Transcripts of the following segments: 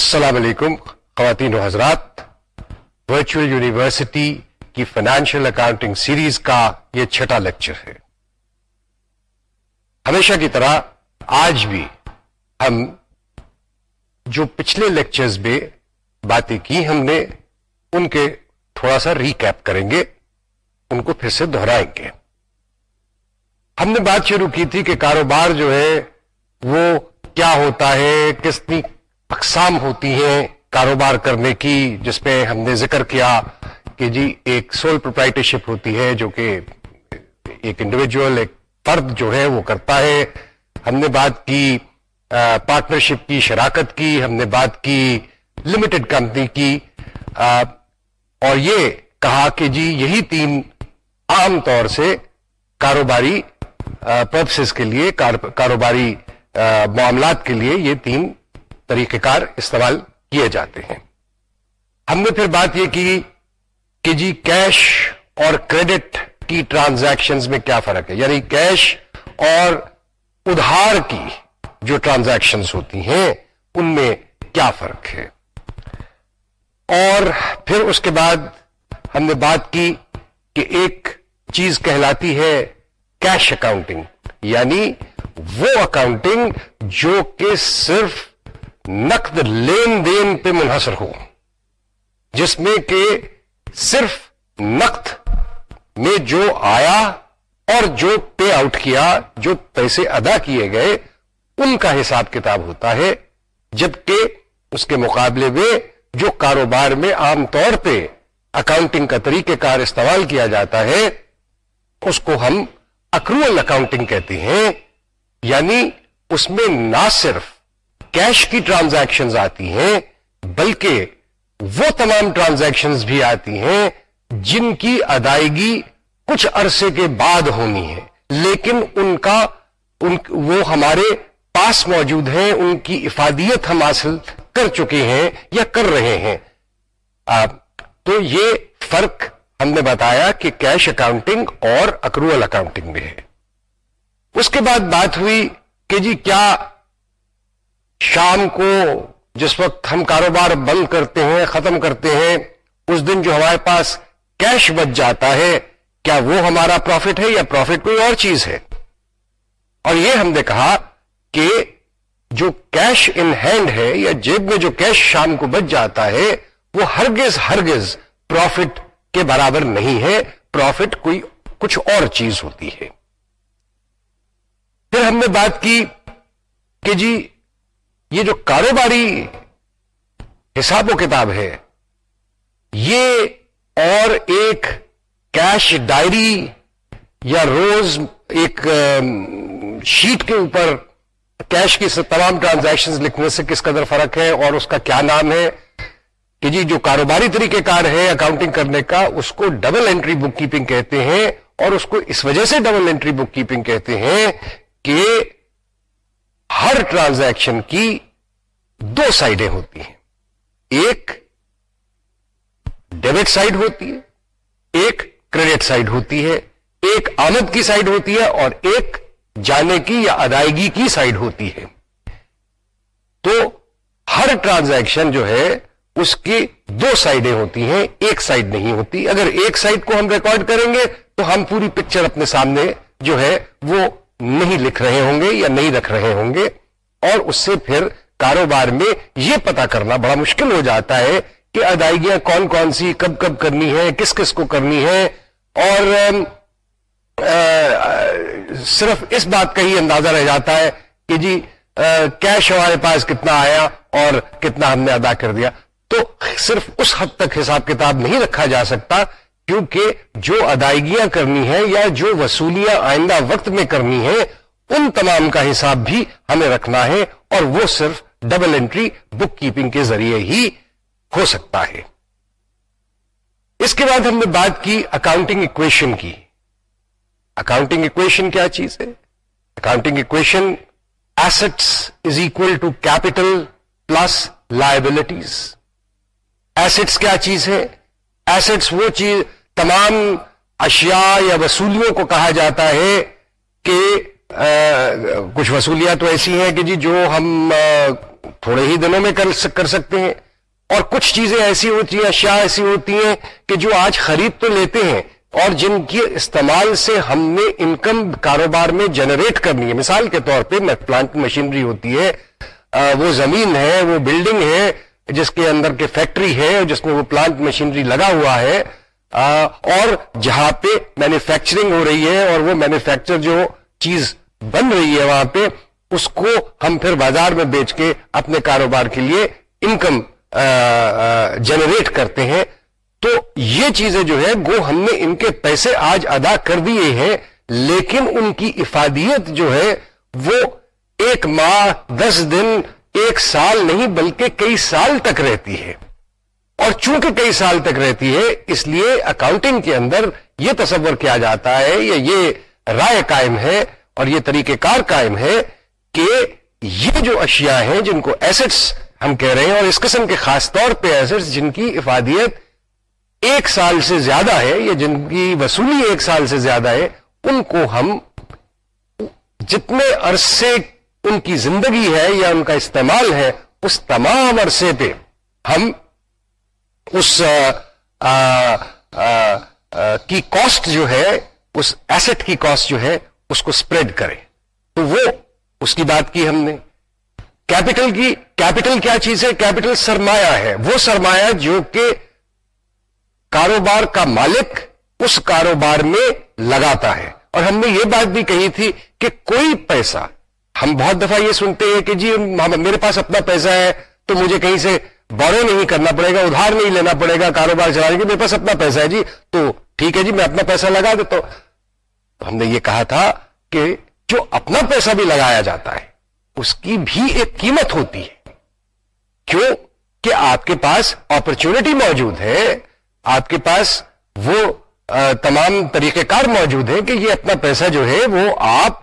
السلام علیکم، خواتین و حضرات ورچوئل یونیورسٹی کی فائنینشیل اکاؤنٹنگ سیریز کا یہ چھٹا لیکچر ہے۔ ہمیشہ کی طرح آج بھی ہم جو پچھلے لیکچرز میں باتیں کی ہم نے، ان کے تھوڑا سا ریکیپ کریں گے، ان کو پھر سے دہرائیں گے۔ ہم نے بات شروع کی تھی کہ کاروبار جو ہے، وہ کیا ہوتا ہے کتنی اقسام ہوتی ہیں کاروبار کرنے کی، جس میں ہم نے ذکر کیا کہ جی ایک سول پروپرائٹرشپ ہوتی ہے جو کہ ایک انڈیویجل ایک فرد جو ہے وہ کرتا ہے۔ ہم نے بات کی پارٹنرشپ کی، شراکت کی، ہم نے بات کی لمیٹڈ کمپنی کی۔ اور یہ کہا کہ جی یہی تین عام طور سے کاروباری پرپسز کے لیے کاروباری معاملات کے لیے یہ تین طریقہ کار استعمال کیے جاتے ہیں۔ ہم نے پھر بات یہ کی کہ جی کیش اور کریڈٹ کی ٹرانزیکشنز میں کیا فرق ہے؟ یعنی کیش اور ادھار کی جو ٹرانزیکشنز ہوتی ہیں، ان میں کیا فرق ہے؟ اور پھر اس کے بعد ہم نے بات کی کہ ایک چیز کہلاتی ہے کیش اکاؤنٹنگ یعنی وہ اکاؤنٹنگ جو کہ صرف نقد لین دین پہ منحصر ہو جس میں کہ صرف نقد میں جو آیا اور جو پے آؤٹ کیا، جو پیسے ادا کیے گئے، ان کا حساب کتاب ہوتا ہے۔ جبکہ اس کے مقابلے میں جو کاروبار میں عام طور پہ اکاؤنٹنگ کا طریقہ کار استعمال کیا جاتا ہے، اس کو ہم اکروئل اکاؤنٹنگ کہتے ہیں۔ یعنی اس میں نہ صرف کیش کی ٹرانزیکشن آتی ہیں، بلکہ وہ تمام ٹرانزیکشن بھی آتی ہیں جن کی ادائیگی کچھ عرصے کے بعد ہونی ہے۔ لیکن ان کا، ان وہ ہمارے پاس موجود ہیں، ان کی افادیت ہم حاصل کر چکے ہیں یا کر رہے ہیں۔ تو یہ فرق ہم نے بتایا کہ کیش اکاؤنٹنگ اور اکروول اکاؤنٹنگ میں ہے۔ اس کے بعد بات ہوئی کہ جی کیا شام کو جس وقت ہم کاروبار بند کرتے ہیں، ختم کرتے ہیں، اس دن جو ہمارے پاس کیش بچ جاتا ہے، کیا وہ ہمارا پروفٹ ہے یا پروفٹ کوئی اور چیز ہے؟ اور یہ ہم نے کہا کہ جو کیش ان ہینڈ ہے یا جیب میں جو کیش شام کو بچ جاتا ہے، وہ ہرگز ہرگز پروفٹ کے برابر نہیں ہے۔ پروفٹ کوئی کچھ اور چیز ہوتی ہے۔ پھر ہم نے بات کی کہ جی یہ جو کاروباری حساب و کتاب ہے، یہ اور ایک کیش ڈائری یا روز ایک شیٹ کے اوپر کیش کی تمام ٹرانزیکشن لکھنے سے کس قدر فرق ہے اور اس کا کیا نام ہے؟ کہ جی جو کاروباری طریقہ کار ہے اکاؤنٹنگ کرنے کا، اس کو ڈبل انٹری بک کیپنگ کہتے ہیں اور اس کو اس وجہ سے ڈبل انٹری بک کیپنگ کہتے ہیں کہ ہر ٹرانزیکشن کی دو سائڈیں ہوتی ہیں۔ ایک ڈیبٹ سائڈ ہوتی ہے، ایک کریڈٹ سائڈ ہوتی ہے۔ ایک آمد کی سائڈ ہوتی ہے اور ایک جانے کی یا ادائیگی کی سائڈ ہوتی ہے۔ تو ہر ٹرانزیکشن جو ہے، اس کی دو سائڈیں ہوتی ہیں۔ ایک سائڈ نہیں ہوتی۔ اگر ایک سائڈ کو ہم ریکارڈ کریں گے تو ہم پوری پکچر اپنے سامنے جو ہے، وہ نہیں لکھ رہے ہوں گے یا نہیں رکھ رہے ہوں گے، اور اس سے پھر کاروبار میں یہ پتا کرنا بڑا مشکل ہو جاتا ہے کہ ادائیگیاں کون کون سی، کب کب کرنی ہے کس کس کو کرنی ہے اور صرف اس بات کا ہی اندازہ رہ جاتا ہے کہ جی کیش ہمارے پاس کتنا آیا اور کتنا ہم نے ادا کر دیا۔ تو صرف اس حد تک حساب کتاب نہیں رکھا جا سکتا کیونکہ جو ادائیگیاں کرنی ہے یا جو وصولیاں آئندہ وقت میں کرنی ہے ان تمام کا حساب بھی ہمیں رکھنا ہے اور وہ صرف ڈبل انٹری بک کیپنگ کے ذریعے ہی ہو سکتا ہے۔ اس کے بعد ہم نے بات کی اکاؤنٹنگ اکویشن کی۔ اکاؤنٹنگ اکویشن کیا چیز ہے؟ Accounting equation assets is equal to capital plus liabilities assets کیا چیز ہے؟ ایسٹس وہ چیز تمام اشیاء یا وصولیوں کو کہا جاتا ہے کہ کچھ وصولیات تو ایسی ہیں کہ جی جو ہم تھوڑے ہی دنوں میں کر سکتے ہیں۔ اور کچھ چیزیں ایسی ہوتی ہیں، اشیاء ایسی ہوتی ہیں کہ جو آج خرید تو لیتے ہیں اور جن کے استعمال سے ہم نے انکم کاروبار میں جنریٹ کرنی ہے۔ مثال کے طور پہ پلانٹ مشینری ہوتی ہے وہ زمین ہے، وہ بلڈنگ ہے، جس کے اندر کے فیکٹری ہے، جس میں وہ پلانٹ مشینری لگا ہوا ہے۔ اور جہاں پہ مینوفیکچرنگ ہو رہی ہے اور وہ مینوفیکچر جو چیز بن رہی ہے وہاں پہ، اس کو ہم پھر بازار میں بیچ کے اپنے کاروبار کے لیے انکم جنریٹ کرتے ہیں۔ تو یہ چیزیں جو ہے گو ہم نے ان کے پیسے آج ادا کر دیے ہیں، لیکن ان کی افادیت جو ہے، وہ ایک ماہ، دس دن، ایک سال نہیں، بلکہ کئی سال تک رہتی ہے۔ اور چونکہ کئی سال تک رہتی ہے، اس لیے اکاؤنٹنگ کے اندر یہ تصور کیا جاتا ہے یا یہ رائے قائم ہے اور یہ طریقہ کار قائم ہے کہ یہ جو اشیاء ہیں، جن کو ایسٹس ہم کہہ رہے ہیں اور اس قسم کے خاص طور پہ ایسٹس جن کی افادیت ایک سال سے زیادہ ہے یا جن کی وصولی ایک سال سے زیادہ ہے، ان کو ہم جتنے عرصے ان کی زندگی ہے یا ان کا استعمال ہے، اس تمام عرصے پہ ہم اس آ, آ, آ, کی کاسٹ جو ہے اس ایسٹ کی کاسٹ جو ہے اس کو سپریڈ کریں تو وہ اس کی بات کی ہم نے۔ کیپٹل کی کیپٹل کیا چیز ہے؟ کیپٹل سرمایہ ہے۔ وہ سرمایہ جو کہ کاروبار کا مالک اس کاروبار میں لگاتا ہے۔ اور ہم نے یہ بات بھی کہی تھی کہ کوئی پیسہ ہم بہت دفعہ یہ سنتے ہیں کہ جی میرے پاس اپنا پیسہ ہے تو مجھے کہیں سے بورو نہیں کرنا پڑے گا، ادھار نہیں لینا پڑے گا، کاروبار چلانے کے میرے پاس اپنا پیسہ ہے۔ جی تو ٹھیک ہے جی میں اپنا پیسہ لگا دیتا ہوں۔ تو ہم نے یہ کہا تھا کہ جو اپنا پیسہ بھی لگایا جاتا ہے، اس کی بھی ایک قیمت ہوتی ہے۔ کیوں؟ کہ آپ کے پاس اپرچونٹی موجود ہے۔ آپ کے پاس وہ تمام طریقہ کار موجود ہے کہ یہ اپنا پیسہ جو ہے وہ آپ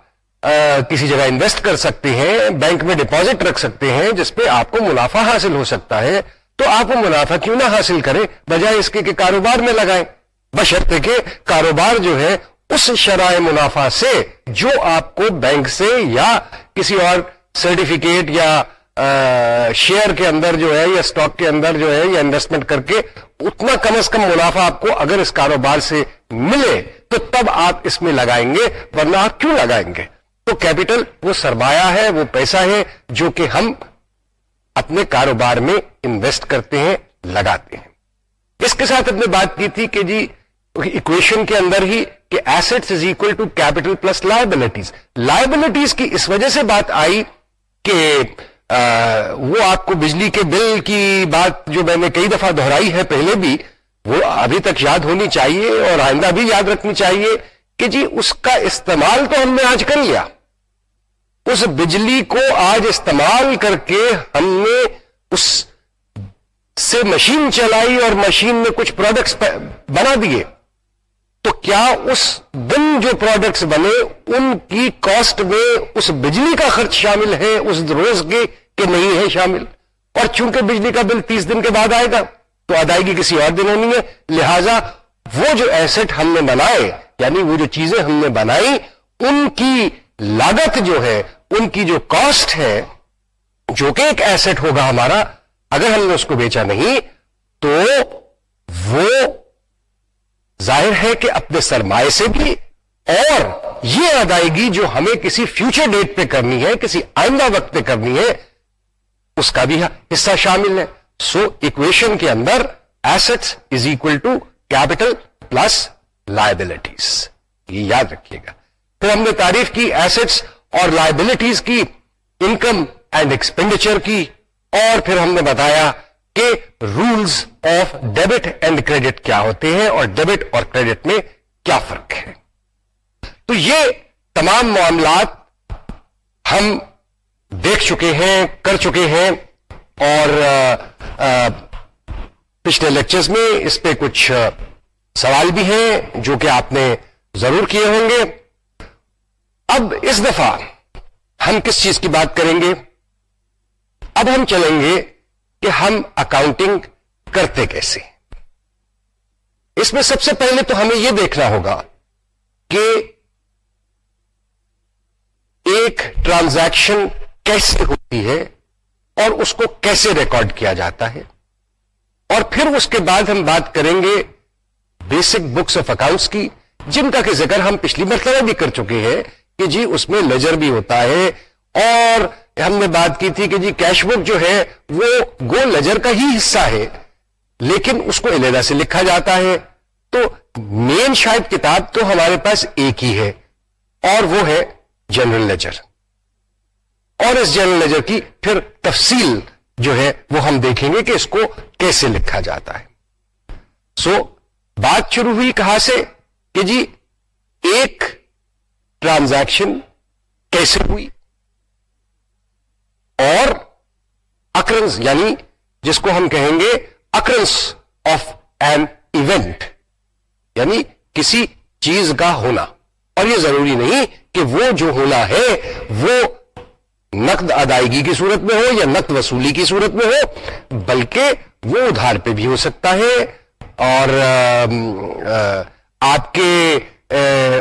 کسی جگہ انویسٹ کر سکتے ہیں بینک میں ڈپازٹ رکھ سکتے ہیں، جس پہ آپ کو منافع حاصل ہو سکتا ہے۔ تو آپ وہ منافع کیوں نہ حاصل کریں، بجائے اس کے کہ کاروبار میں لگائیں۔ بشرط کہ کاروبار جو ہے، اس شرائع منافع سے جو آپ کو بینک سے یا کسی اور سرٹیفکیٹ یا شیئر کے اندر جو ہے، یا اسٹاک کے اندر جو ہے، یا انویسٹمنٹ کر کے اتنا کم از کم منافع آپ کو اگر اس کاروبار سے ملے، تو تب آپ اس میں لگائیں گے، ورنہ آپ کیوں لگائیں گے؟ تو کیپٹل وہ سرمایہ ہے، وہ پیسہ ہے جو کہ ہم اپنے کاروبار میں انویسٹ کرتے ہیں، لگاتے ہیں۔ اس کے ساتھ ہم نے بات کی تھی کہ جی اکویشن کے اندر ہی کہ asset is equal to capital plus liabilities liabilities کی اس وجہ سے بات آئی کہ وہ آپ کو بجلی کے بل کی بات جو میں نے کئی دفعہ دہرائی ہے پہلے بھی، وہ ابھی تک یاد ہونی چاہیے اور آئندہ بھی یاد رکھنی چاہیے کہ جی اس کا استعمال تو ہم نے آج کر لیا۔ اس بجلی کو آج استعمال کر کے ہم نے اس سے مشین چلائی اور مشین میں کچھ پروڈکٹس بنا دیے۔ تو کیا اس دن جو پروڈکٹس بنے، ان کی کاسٹ میں اس بجلی کا خرچ شامل ہے، اس روز کے کہ نہیں ہے شامل؟ اور چونکہ بجلی کا بل تیس دن کے بعد آئے گا، تو ادائیگی کسی اور دن ہونی ہے۔ لہذا وہ جو ایسٹ ہم نے بنائے یعنی وہ جو چیزیں ہم نے بنائی، ان کی لاگت جو ہے ان کی جو کاسٹ ہے، جو کہ ایک ایسٹ ہوگا ہمارا، اگر ہم نے اس کو بیچا نہیں، تو وہ ظاہر ہے کہ اپنے سرمایہ سے بھی اور یہ ادائیگی جو ہمیں کسی فیوچر ڈیٹ پہ کرنی ہے، کسی آئندہ وقت پہ کرنی ہے، اس کا بھی حصہ شامل ہے۔ سو اکویشن کے اندر asset is equal to capital plus liabilities یہ یاد رکھیے گا۔ پھر ہم نے تعریف کی ایسٹس اور لائبلٹیز کی انکم اینڈ ایکسپینڈیچر کی، اور پھر ہم نے بتایا کہ rules of debit and credit کیا ہوتے ہیں اور ڈیبٹ اور کریڈٹ میں کیا فرق ہے۔ تو یہ تمام معاملات ہم دیکھ چکے ہیں، کر چکے ہیں اور پچھلے لیکچرز میں اس پہ کچھ سوال بھی ہیں جو کہ آپ نے ضرور کیے ہوں گے۔ اب اس دفعہ ہم کس چیز کی بات کریں گے؟ اب ہم چلیں گے کہ ہم اکاؤنٹنگ کرتے کیسے۔ اس میں سب سے پہلے تو ہمیں یہ دیکھنا ہوگا کہ ایک ٹرانزیکشن کیسے ہوتی ہے اور اس کو کیسے ریکارڈ کیا جاتا ہے۔ اور پھر اس کے بعد ہم بات کریں گے بیسک بکس آف اکاؤنٹس کی، جن کا کہ ذکر ہم پچھلی مرتبہ بھی کر چکے ہیں کہ جی اس میں لیجر بھی ہوتا ہے اور ہم نے بات کی تھی کہ جی کیش بک جو ہے وہ گو لیجر کا ہی حصہ ہے لیکن اس کو علیحدہ سے لکھا جاتا ہے۔ تو مین شاید کتاب تو ہمارے پاس ایک ہی ہے اور وہ ہے جنرل لیجر اور اس جنرل لیجر کی پھر تفصیل جو ہے وہ ہم دیکھیں گے کہ اس کو کیسے لکھا جاتا ہے۔ سو so, بات شروع ہوئی کہاں سے کہ جی ایک ٹرانزیکشن کیسے ہوئی؟ اور اکرنس یعنی جس کو ہم کہیں گے اکرنس آف این ایونٹ یعنی کسی چیز کا ہونا۔ اور یہ ضروری نہیں کہ وہ جو ہونا ہے، وہ نقد ادائیگی کی صورت میں ہو یا نقد وصولی کی صورت میں ہو، بلکہ وہ ادھار پہ بھی ہو سکتا ہے۔ اور آپ کے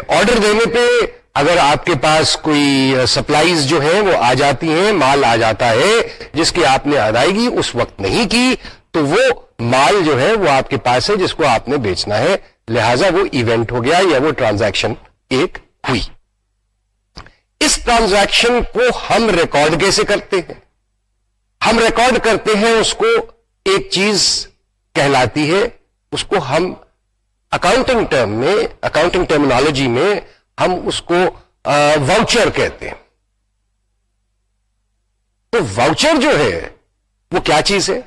آرڈر دینے پہ اگر آپ کے پاس کوئی سپلائیز جو ہیں وہ آ جاتی ہیں، مال آ جاتا ہے، جس کی آپ نے ادائیگی اس وقت نہیں کی، تو وہ مال جو ہے وہ آپ کے پاس ہے، جس کو آپ نے بیچنا ہے۔ لہذا وہ ایونٹ ہو گیا یا وہ ٹرانزیکشن ایک ہوئی۔ اس ٹرانزیکشن کو ہم ریکارڈ کیسے کرتے ہیں؟ ہم ریکارڈ کرتے ہیں، اس کو ایک چیز کہلاتی ہے، اس کو ہم اکاؤنٹنگ ٹرم میں اکاؤنٹنگ ٹرمنالوجی میں ہم اس کو واؤچر کہتے ہیں۔ تو واؤچر جو ہے، وہ کیا چیز ہے؟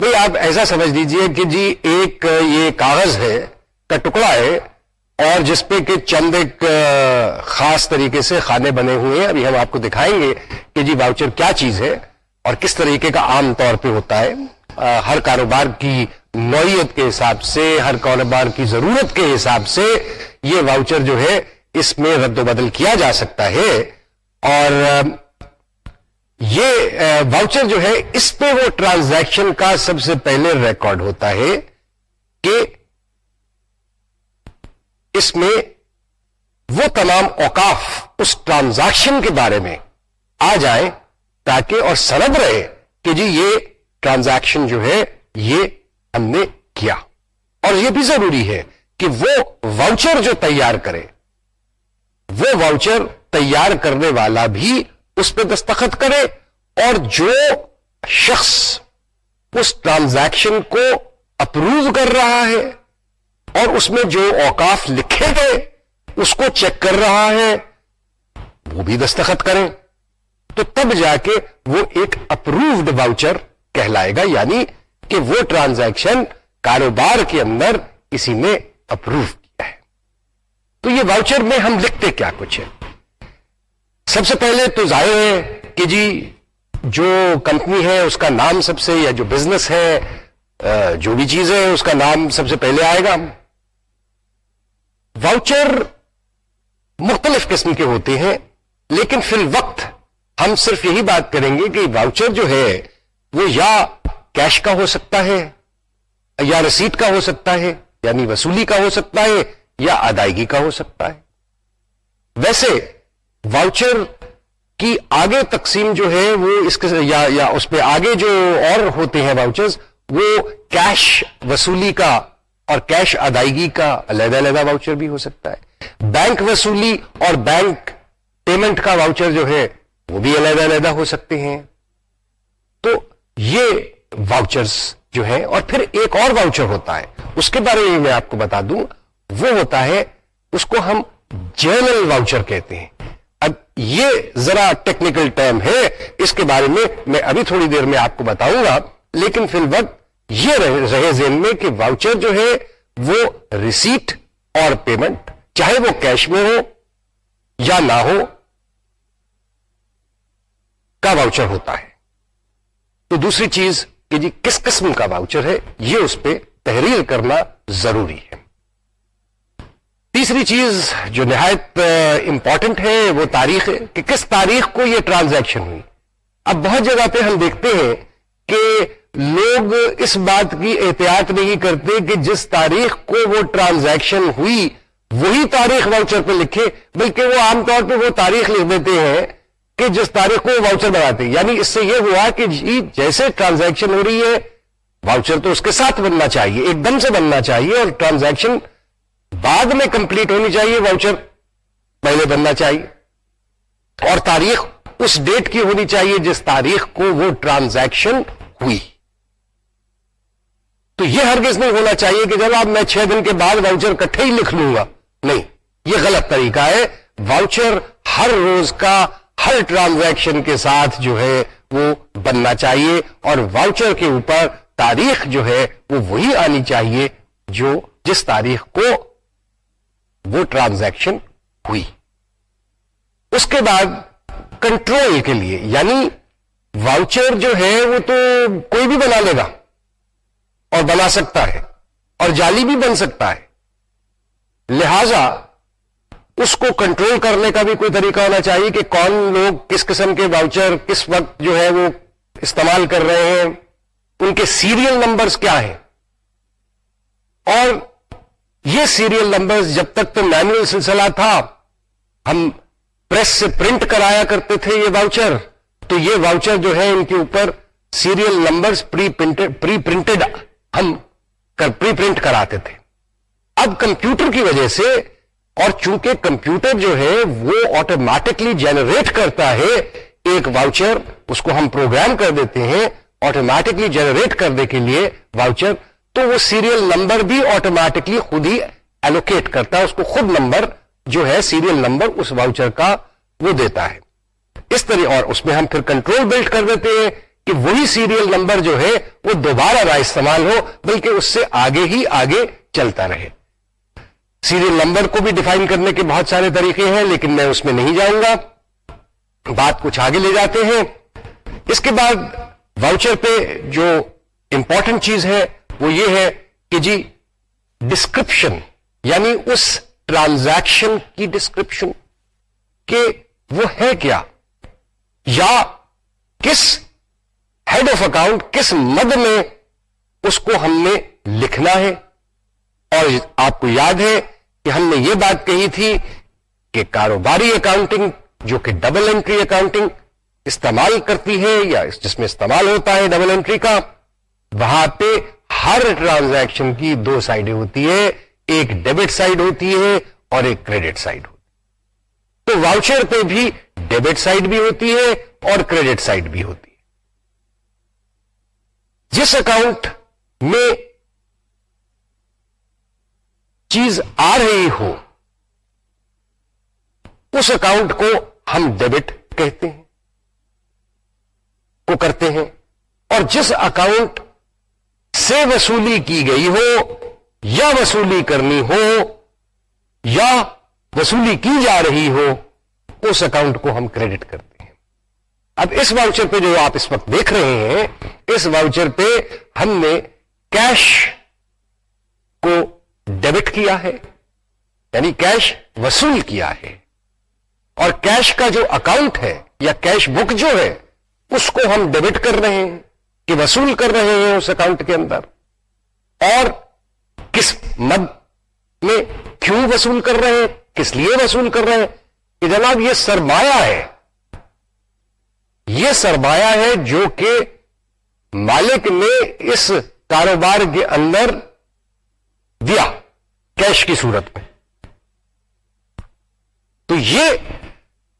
بھائی آپ ایسا سمجھ لیجیے کہ جی ایک، یہ کاغذ ہے، کا ٹکڑا ہے، اور جس پہ کہ چند ایک خاص طریقے سے خانے بنے ہوئے ہیں۔ ابھی ہم آپ کو دکھائیں گے کہ جی واؤچر کیا چیز ہے اور کس طریقے کا عام طور پہ ہوتا ہے۔ ہر کاروبار کی نوعیت کے حساب سے، ہر کاروبار کی ضرورت کے حساب سے یہ واؤچر جو ہے اس میں رد و بدل کیا جا سکتا ہے اور یہ واؤچر جو ہے، اس پہ وہ ٹرانزیکشن کا سب سے پہلے ریکارڈ ہوتا ہے کہ اس میں وہ تمام اوقاف اس ٹرانزیکشن کے بارے میں آ جائیں تاکہ اور سرد رہے کہ جی یہ ٹرانزیکشن جو ہے، یہ ہم نے کیا۔ اور یہ بھی ضروری ہے کہ وہ واؤچر جو تیار کرے۔ وہ واؤچر تیار کرنے والا بھی اس پہ دستخط کرے اور جو شخص اس ٹرانزیکشن کو اپروو کر رہا ہے اور اس میں جو اوقاف لکھے گئے اس کو چیک کر رہا ہے، وہ بھی دستخط کریں۔ تو تب جا کے وہ ایک اپروڈ واؤچر کہلائے گا یعنی کہ وہ ٹرانزیکشن کاروبار کے اندر کسی نے اپروو تو یہ واؤچر میں ہم لکھتے کیا کچھ ہے سب سے پہلے تو ظاہر ہے کہ جی جو کمپنی ہے، اس کا نام سب سے، یا جو بزنس ہے جو بھی چیز ہے اس کا نام سب سے پہلے آئے گا۔ واؤچر مختلف قسم کے ہوتے ہیں، لیکن فی الوقت ہم صرف یہی بات کریں گے کہ واؤچر جو ہے، وہ یا کیش کا ہو سکتا ہے، یا رسیٹ کا ہو سکتا ہے یعنی وصولی کا ہو سکتا ہے یا ادائیگی کا ہو سکتا ہے۔ ویسے واؤچر کی آگے تقسیم جو ہے وہ اس کے یا یا اس پہ آگے جو اور ہوتے ہیں واؤچرز، وہ کیش وصولی کا اور کیش ادائیگی کا علیحدہ علیحدہ واؤچر بھی ہو سکتا ہے۔ بینک وصولی اور بینک پیمنٹ کا واؤچر جو ہے وہ بھی علیحدہ علیحدہ ہو سکتے ہیں۔ تو یہ واؤچرز جو ہے اور پھر ایک اور واؤچر ہوتا ہے، اس کے بارے میں میں آپ کو بتا دوں۔ وہ ہوتا ہے، اس کو ہم جرنل واؤچر کہتے ہیں۔ اب یہ ذرا ٹیکنیکل ٹرم ہے، اس کے بارے میں میں ابھی تھوڑی دیر میں آپ کو بتاؤں گا، لیکن فی الوقت یہ رہے ذہن میں کہ واؤچر جو ہے، وہ ریسیٹ اور پیمنٹ، چاہے وہ کیش میں ہو یا نہ ہو، کا واؤچر ہوتا ہے۔ تو دوسری چیز کہ جی کس قسم کا واؤچر ہے، یہ اس پہ تحریر کرنا ضروری ہے۔ تیسری چیز جو نہایت امپورٹنٹ ہے، وہ تاریخ ہے کہ کس تاریخ کو یہ ٹرانزیکشن ہوئی۔ اب بہت جگہ پہ ہم دیکھتے ہیں کہ لوگ اس بات کی احتیاط نہیں کرتے کہ جس تاریخ کو وہ ٹرانزیکشن ہوئی، وہی تاریخ واؤچر پہ لکھے، بلکہ وہ عام طور پہ وہ تاریخ لکھ دیتے ہیں کہ جس تاریخ کو وہ واؤچر بناتے یعنی اس سے یہ ہوا کہ جی جیسے ٹرانزیکشن ہو رہی ہے واؤچر تو اس کے ساتھ بننا چاہیے، ایک دم سے بننا چاہیے اور ٹرانزیکشن بعد میں کمپلیٹ ہونی چاہیے واؤچر پہلے بننا چاہیے۔ اور تاریخ اس ڈیٹ کی ہونی چاہیے جس تاریخ کو وہ ٹرانزیکشن ہوئی۔ تو یہ ہرگز نہیں ہونا چاہیے کہ جب آپ میں چھ دن کے بعد واؤچر کٹھے ہی لکھ لوں گا۔ نہیں، یہ غلط طریقہ ہے۔ واؤچر ہر روز کا ہر ٹرانزیکشن کے ساتھ جو ہے وہ بننا چاہیے۔ اور واؤچر کے اوپر تاریخ جو ہے وہ وہی آنی چاہیے جو جس تاریخ کو وہ ٹرانزیکشن ہوئی۔ اس کے بعد کنٹرول کے لیے یعنی واؤچر جو ہے وہ تو کوئی بھی بنا لے گا اور بنا سکتا ہے اور جعلی بھی بن سکتا ہے۔ لہذا اس کو کنٹرول کرنے کا بھی کوئی طریقہ ہونا چاہیے کہ کون لوگ کس قسم کے واؤچر کس وقت جو ہے وہ استعمال کر رہے ہیں، ان کے سیریل نمبرز کیا ہیں۔ اور یہ سیریل نمبرز جب تک تو مینوئل سلسلہ تھا، ہم پریس سے پرنٹ کرایا کرتے تھے یہ واؤچر۔ تو یہ واؤچر جو ہے، ان کے اوپر serial numbers pre pre printed ہم پری پرنٹ کراتے تھے۔ اب کمپیوٹر کی وجہ سے، اور چونکہ کمپیوٹر جو ہے، وہ آٹومیٹکلی جنریٹ کرتا ہے ایک واؤچر، اس کو ہم پروگرام کر دیتے ہیں آٹومیٹکلی جنریٹ کرنے کے لیے واؤچر۔ تو وہ سیریل نمبر بھی آٹومیٹکلی خود ہی ایلوکیٹ کرتا ہے، اس کو خود نمبر جو ہے سیریل نمبر اس واؤچر کا وہ دیتا ہے۔ اس طرح اور اس میں ہم پھر کنٹرول بلڈ کر دیتے ہیں کہ وہی سیریل نمبر جو ہے وہ دوبارہ نہ استعمال ہو، بلکہ اس سے آگے ہی آگے چلتا رہے۔ سیریل نمبر کو بھی ڈیفائن کرنے کے بہت سارے طریقے ہیں، لیکن میں اس میں نہیں جاؤں گا۔ بات کچھ آگے لے جاتے ہیں۔ اس کے بعد واؤچر پہ جو امپورٹنٹ چیز ہے وہ یہ ہے کہ جی ڈسکرپشن یعنی اس ٹرانزیکشن کی ڈسکرپشن کہ وہ ہے کیا؟ یا کس ہیڈ آف اکاؤنٹ کس مد میں اس کو ہم نے لکھنا ہے؟ اور آپ کو یاد ہے کہ ہم نے یہ بات کہی تھی کہ کاروباری اکاؤنٹنگ جو کہ ڈبل انٹری اکاؤنٹنگ استعمال کرتی ہے یا جس میں استعمال ہوتا ہے ڈبل انٹری کا، وہاں پہ ہر ٹرانزیکشن کی دو سائڈیں ہوتی ہے ایک ڈیبٹ سائڈ ہوتی ہے اور ایک کریڈٹ سائڈ ہوتی ہے۔ تو واؤچر پہ بھی ڈیبٹ سائڈ بھی ہوتی ہے اور کریڈٹ سائڈ بھی ہوتی ہے۔ جس اکاؤنٹ میں چیز آ رہی ہو، اس اکاؤنٹ کو ہم ڈیبٹ کہتے ہیں، کو کرتے ہیں۔ اور جس اکاؤنٹ سے وصولی کی گئی ہو، یا وصولی کرنی ہو، یا وصولی کی جا رہی ہو، اس اکاؤنٹ کو ہم کریڈٹ کرتے ہیں۔ اب اس واؤچر پہ جو آپ اس وقت دیکھ رہے ہیں، اس واؤچر پہ ہم نے کیش کو ڈیبٹ کیا ہے یعنی کیش وصول کیا ہے۔ اور کیش کا جو اکاؤنٹ ہے، یا کیش بک جو ہے، اس کو ہم ڈیبٹ کر رہے ہیں۔ کہ وصول کر رہے ہیں اس اکاؤنٹ کے اندر۔ اور کس مد میں کیوں وصول کر رہے ہیں؟ کس لیے وصول کر رہے ہیں؟ کہ جناب یہ سرمایہ ہے۔ یہ سرمایہ ہے جو کہ مالک نے اس کاروبار کے اندر دیا کیش کی صورت میں۔ تو یہ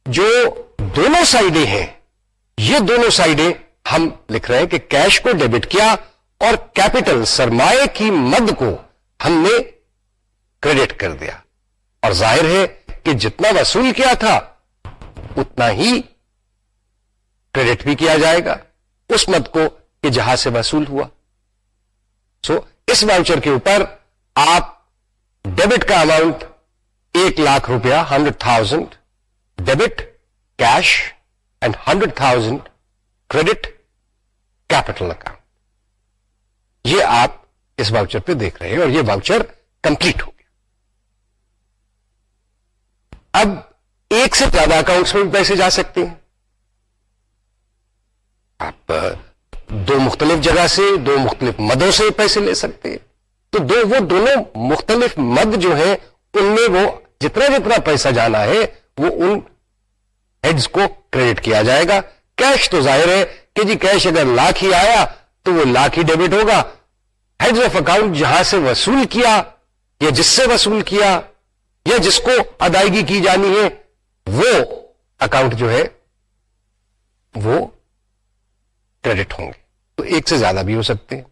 جو دونوں سائڈیں ہیں، یہ دونوں سائڈیں ہم لکھ رہے ہیں کہ کیش کو ڈیبٹ کیا اور کیپٹل سرمایہ کی مد کو ہم نے کریڈٹ کر دیا۔ اور ظاہر ہے کہ جتنا وصول کیا تھا، اتنا ہی کریڈٹ بھی کیا جائے گا۔ اس مد کو کہ جہاں سے وصول ہوا۔ سو اس واؤچر کے اوپر آپ ڈیبٹ کا اماؤنٹ ایک لاکھ روپیہ hundred thousand debit cash and hundred thousand credit capital account یہ آپ اس واؤچر پہ دیکھ رہے ہیں اور یہ واؤچر کمپلیٹ ہو گیا۔ اب ایک سے زیادہ اکاؤنٹس میں بھی پیسے جا سکتے ہیں۔ آپ دو مختلف جگہ سے، دو مختلف مدوں سے پیسے لے سکتے ہیں۔ تو دو، وہ دونوں مختلف مد جو ہیں، ان میں وہ جتنا جتنا پیسہ جانا ہے، وہ ان ہیڈز کو کریڈٹ کیا جائے گا۔ کیش تو ظاہر ہے کہ جی کیش اگر لاکھ ہی آیا تو وہ لاکھ ہی ڈیبٹ ہوگا۔ ہیڈز آف اکاؤنٹ جہاں سے وصول کیا یا جس سے وصول کیا یا جس کو ادائیگی کی جانی ہے، وہ اکاؤنٹ جو ہے، وہ کریڈٹ ہوں گے۔ تو ایک سے زیادہ بھی ہو سکتے ہیں۔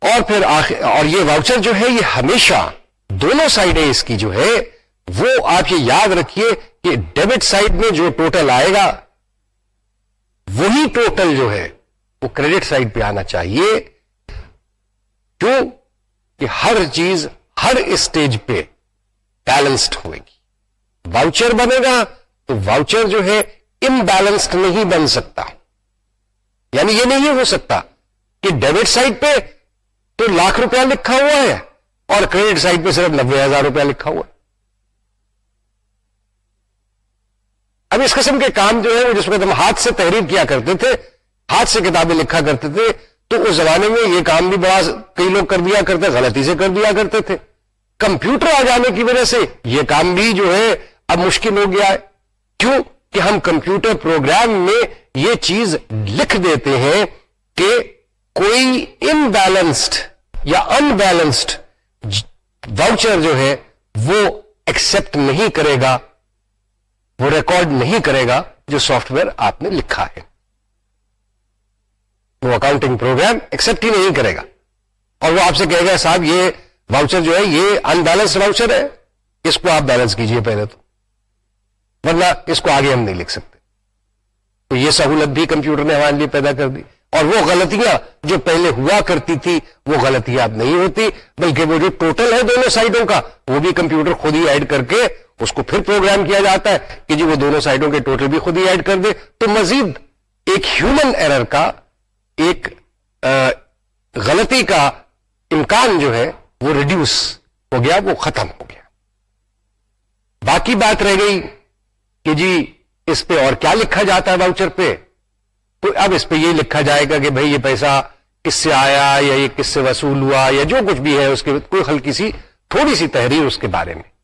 اور پھر آخر اور یہ واؤچر جو ہے، یہ ہمیشہ دونوں سائڈیں اس کی جو ہے، وہ آپ یہ یاد رکھیے کہ ڈیبٹ سائڈ میں جو ٹوٹل آئے گا وہی ٹوٹل جو ہے وہ کریڈٹ سائڈ پہ آنا چاہیے کیوں کہ ہر چیز ہر اسٹیج پہ بیلنسڈ ہوئے گی۔ واؤچر بنے گا تو واؤچر جو ہے امبیلنسڈ نہیں بن سکتا۔ یعنی یہ نہیں ہو سکتا کہ ڈیبٹ سائڈ پہ تو لاکھ روپیہ لکھا ہوا ہے اور کریڈٹ سائڈ پہ صرف نبے ہزار روپیہ لکھا ہوا ہے۔ اب اس قسم کے کام جو ہے وہ جس وقت ہم ہاتھ سے تحریر کیا کرتے تھے، ہاتھ سے کتابیں لکھا کرتے تھے، تو اس زمانے میں یہ کام بھی بڑا کئی لوگ کر دیا کرتے، غلطی سے کر دیا کرتے تھے۔ کمپیوٹر آ جانے کی وجہ سے یہ کام بھی جو ہے اب مشکل ہو گیا ہے۔ کیوں؟ کہ ہم کمپیوٹر پروگرام میں یہ چیز لکھ دیتے ہیں کہ کوئی ان بیلنسڈ یا ان بیلنسڈ واؤچر جو ہے وہ ایکسپٹ نہیں کرے گا۔ وہ ریکارڈ نہیں کرے گا جو سافٹ ویئر آپ نے لکھا ہے۔ وہ اکاؤنٹنگ پروگرام ایکسپٹ ہی نہیں کرے گا۔ اور وہ آپ سے کہے گا، صاحب، یہ واؤچر جو ہے، یہ ان بیلنس واؤچر ہے۔ اس کو آپ بیلنس کیجیے پہلے تو۔ ورنہ اس کو آگے ہم نہیں لکھ سکتے۔ تو یہ سہولت بھی کمپیوٹر نے ہمارے لیے پیدا کر دی۔ اور وہ غلطیاں جو پہلے ہوا کرتی تھی، وہ غلطیاں اب نہیں ہوتی، بلکہ وہ جو ٹوٹل ہے دونوں سائڈوں کا، وہ بھی کمپیوٹر خود ہی ایڈ کر کے اس کو پھر پروگرام کیا جاتا ہے کہ جی وہ دونوں سائڈوں کے ٹوٹل بھی خود ہی ایڈ کر دے۔ تو مزید ایک ہیومن ایرر کا، ایک غلطی کا امکان جو ہے وہ ریڈیوس ہو گیا، وہ ختم ہو گیا۔ باقی بات رہ گئی کہ جی اس پہ اور کیا لکھا جاتا ہے واؤچر پہ؟ تو اب اس پہ یہ لکھا جائے گا کہ بھائی یہ پیسہ کس سے آیا یا یہ کس سے وصول ہوا یا جو کچھ بھی ہے، اس کے کوئی ہلکی سی، تھوڑی سی تحریر اس کے بارے میں۔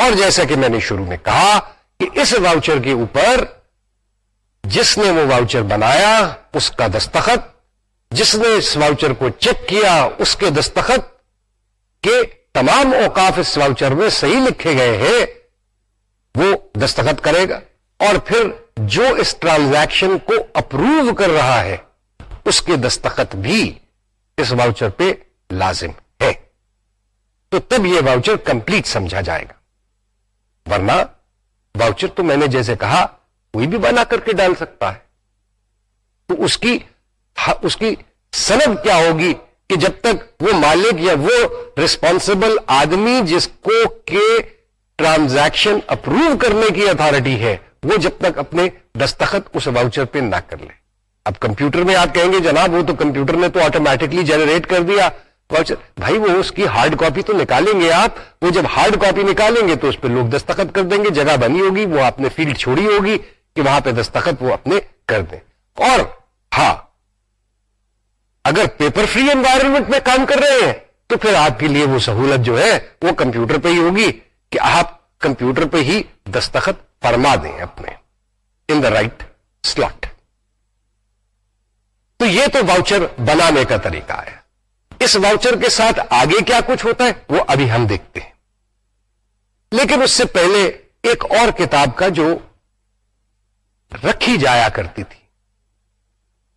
اور جیسا کہ میں نے شروع میں کہا کہ اس واؤچر کے اوپر جس نے وہ واؤچر بنایا، اس کا دستخط، جس نے اس واؤچر کو چیک کیا، اس کے دستخط کے تمام اوقاف اس واؤچر میں صحیح لکھے گئے ہیں، وہ دستخط کرے گا۔ اور پھر جو اس ٹرانزیکشن کو اپروو کر رہا ہے، اس کے دستخط بھی اس واؤچر پہ لازم ہے۔ تو تب یہ واؤچر کمپلیٹ سمجھا جائے گا۔ ورنہ واؤچر تو میں نے جیسے کہا کوئی بھی بنا کر کے ڈال سکتا ہے۔ تو اس کی اس کی سند کیا ہوگی کہ جب تک وہ مالک یا وہ ریسپانسبل آدمی جس کو کہ ٹرانزیکشن اپروو کرنے کی اتارٹی ہے، وہ جب تک اپنے دستخط اس واؤچر پہ نہ کر لے۔ اب کمپیوٹر میں آپ کہیں گے، جناب وہ تو کمپیوٹر نے تو آٹومیٹکلی جنریٹ کر دیا۔ بھائی وہ اس کی ہارڈ کاپی تو نکالیں گے آپ۔ وہ جب ہارڈ کاپی نکالیں گے تو اس پہ لوگ دستخط کر دیں گے، جگہ بنی ہوگی، وہ آپ نے فیلڈ چھوڑی ہوگی کہ وہاں پہ دستخط وہ اپنے کر دیں۔ اور ہاں اگر پیپر فری انوائرمنٹ میں کام کر رہے ہیں، تو پھر آپ کے لیے وہ سہولت جو ہے، وہ کمپیوٹر پہ ہی ہوگی کہ آپ کمپیوٹر پہ ہی دستخط فرما دیں اپنے۔ ان دا رائٹ سلاٹ تو یہ تو واؤچر بنانے کا طریقہ ہے۔ اس واؤچر کے ساتھ آگے کیا کچھ ہوتا ہے؟ وہ ابھی ہم دیکھتے ہیں۔ لیکن اس سے پہلے ایک اور کتاب کا جو رکھی جایا کرتی تھی۔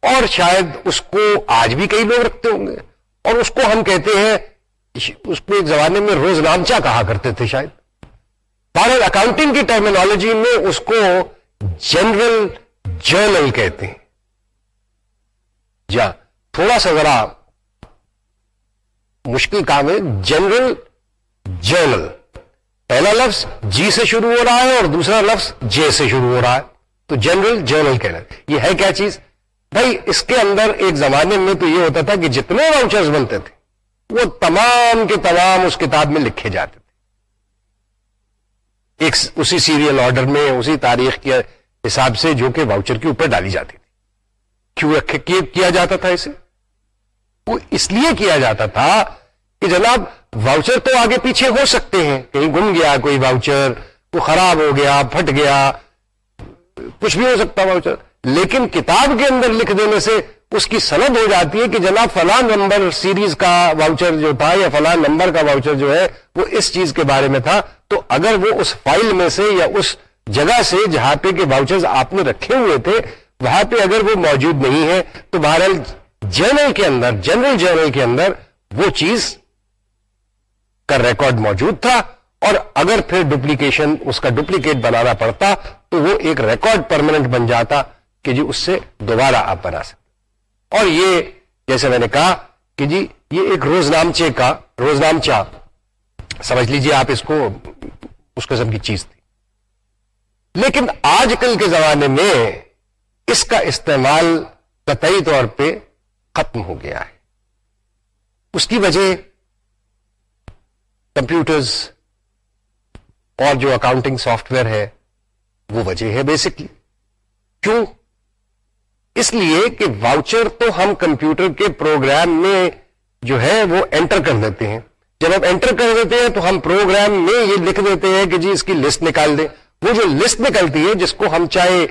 اور شاید اس کو آج بھی کئی لوگ رکھتے ہوں گے۔ اور اس کو ہم کہتے ہیں، اس کو ایک زمانے میں روز نامچا کہا کرتے تھے شاید۔ بہرحال اکاؤنٹنگ کی ٹرمینالوجی میں اس کو جنرل جرنل کہتے ہیں۔ جا، تھوڑا سا ذرا مشکل کام ہے جنرل جرنل۔ پہلا لفظ جی سے شروع ہو رہا ہے اور دوسرا لفظ جے سے شروع ہو رہا ہے۔ تو جنرل جرنل کہنا یہ ہے کیا چیز؟ بھائی، اس کے اندر ایک زمانے میں تو یہ ہوتا تھا کہ جتنے واؤچرز بنتے تھے، وہ تمام کے تمام اس کتاب میں لکھے جاتے تھے۔ ایک اسی سیریل آرڈر میں، اسی تاریخ کے حساب سے جو کہ واؤچر کے اوپر ڈالی جاتی تھی۔ کیوں کیا جاتا تھا اسے؟ وہ اس لیے کیا جاتا تھا کہ جناب واؤچر تو آگے پیچھے ہو سکتے ہیں۔ کہیں گم گیا کوئی واؤچر وہ خراب ہو گیا، پھٹ گیا، کچھ بھی ہو سکتا واؤچر لیکن کتاب کے اندر لکھ دینے سے اس کی سند ہو جاتی ہے کہ جناب فلاں نمبر سیریز کا واؤچر جو تھا یا فلاں نمبر کا واؤچر جو ہے وہ اس چیز کے بارے میں تھا۔ تو اگر وہ اس فائل میں سے یا اس جگہ سے جہاں پہ کہ واؤچر آپ نے رکھے ہوئے تھے، وہاں پہ اگر وہ موجود نہیں ہے تو بہرحال جرنل کے اندر، جنرل جرنل کے اندر وہ چیز کا ریکارڈ موجود تھا اور اگر پھر ڈپلیکیشن اس کا ڈپلیکیٹ بنانا پڑتا تو وہ ایک ریکارڈ پرماننٹ بن جاتا کہ جی اس سے دوبارہ آپ بنا سکتے۔ اور یہ جیسے میں نے کہا کہ جی یہ ایک روزنامچے کا، روزنامچہ، سمجھ لیجیے آپ اس کو اس قسم کی چیز تھی۔ لیکن آج کل کے زمانے میں اس کا استعمال قطعی طور پہ ختم ہو گیا ہے۔ اس کی وجہ کمپیوٹرز اور جو اکاؤنٹنگ سافٹ ویئر ہے، وہ وجہ ہے بیسکلی کیوں؟ اس لیے کہ واؤچر تو ہم کمپیوٹر کے پروگرام میں جو ہے، وہ انٹر کر دیتے ہیں۔ جب ہم انٹر کر دیتے ہیں تو ہم پروگرام میں یہ لکھ دیتے ہیں کہ جی اس کی لسٹ نکال دیں۔ وہ جو لسٹ نکلتی ہے، جس کو ہم چاہے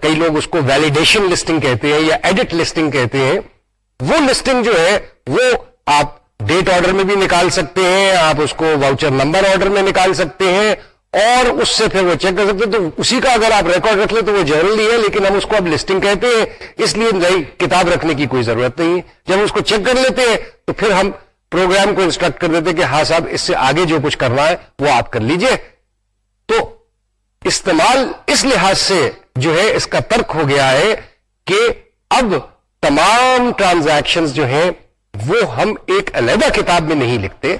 کئی لوگ اس کو ویلیڈیشن لسٹنگ کہتے ہیں یا ایڈٹ لسٹنگ کہتے ہیں۔ وہ لسٹنگ جو ہے، وہ آپ ڈیٹ آرڈر میں بھی نکال سکتے ہیں، آپ اس کو واؤچر نمبر آرڈر میں نکال سکتے ہیں اور اس سے پھر وہ چیک کر سکتے ہیں۔ تو اسی کا اگر آپ ریکارڈ رکھ لیں تو وہ جنرلی ہے، لیکن ہم اس کو اب لسٹنگ کہتے ہیں۔ اس لیے نئی کتاب رکھنے کی کوئی ضرورت نہیں۔ ہے جب ہم اس کو چیک کر لیتے ہیں، تو پھر ہم پروگرام کو انسٹرکٹ کر دیتے کہ ہاں صاحب، اس سے آگے جو کچھ کرنا ہے، وہ آپ کر لیجیے۔ استعمال اس لحاظ سے جو ہے اس کا ترک ہو گیا ہے کہ اب تمام ٹرانزیکشن جو ہیں وہ ہم ایک علیحدہ کتاب میں نہیں لکھتے۔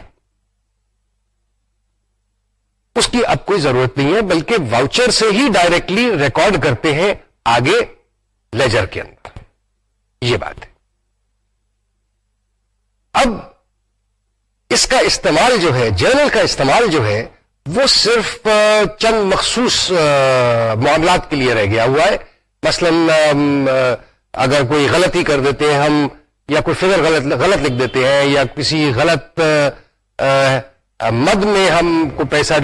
اس کی اب کوئی ضرورت نہیں ہے، بلکہ واؤچر سے ہی ڈائریکٹلی ریکارڈ کرتے ہیں آگے لیجر کے اندر۔ یہ بات ہے۔ اب اس کا استعمال جو ہے جرنل کا استعمال جو ہے وہ صرف چند مخصوص معاملات کے لیے رہ گیا ہوا ہے۔ مثلا اگر کوئی غلطی کر دیتے ہیں ہم، یا کوئی فگر غلط غلط لکھ دیتے ہیں، یا کسی غلط مد میں ہم کو پیسہ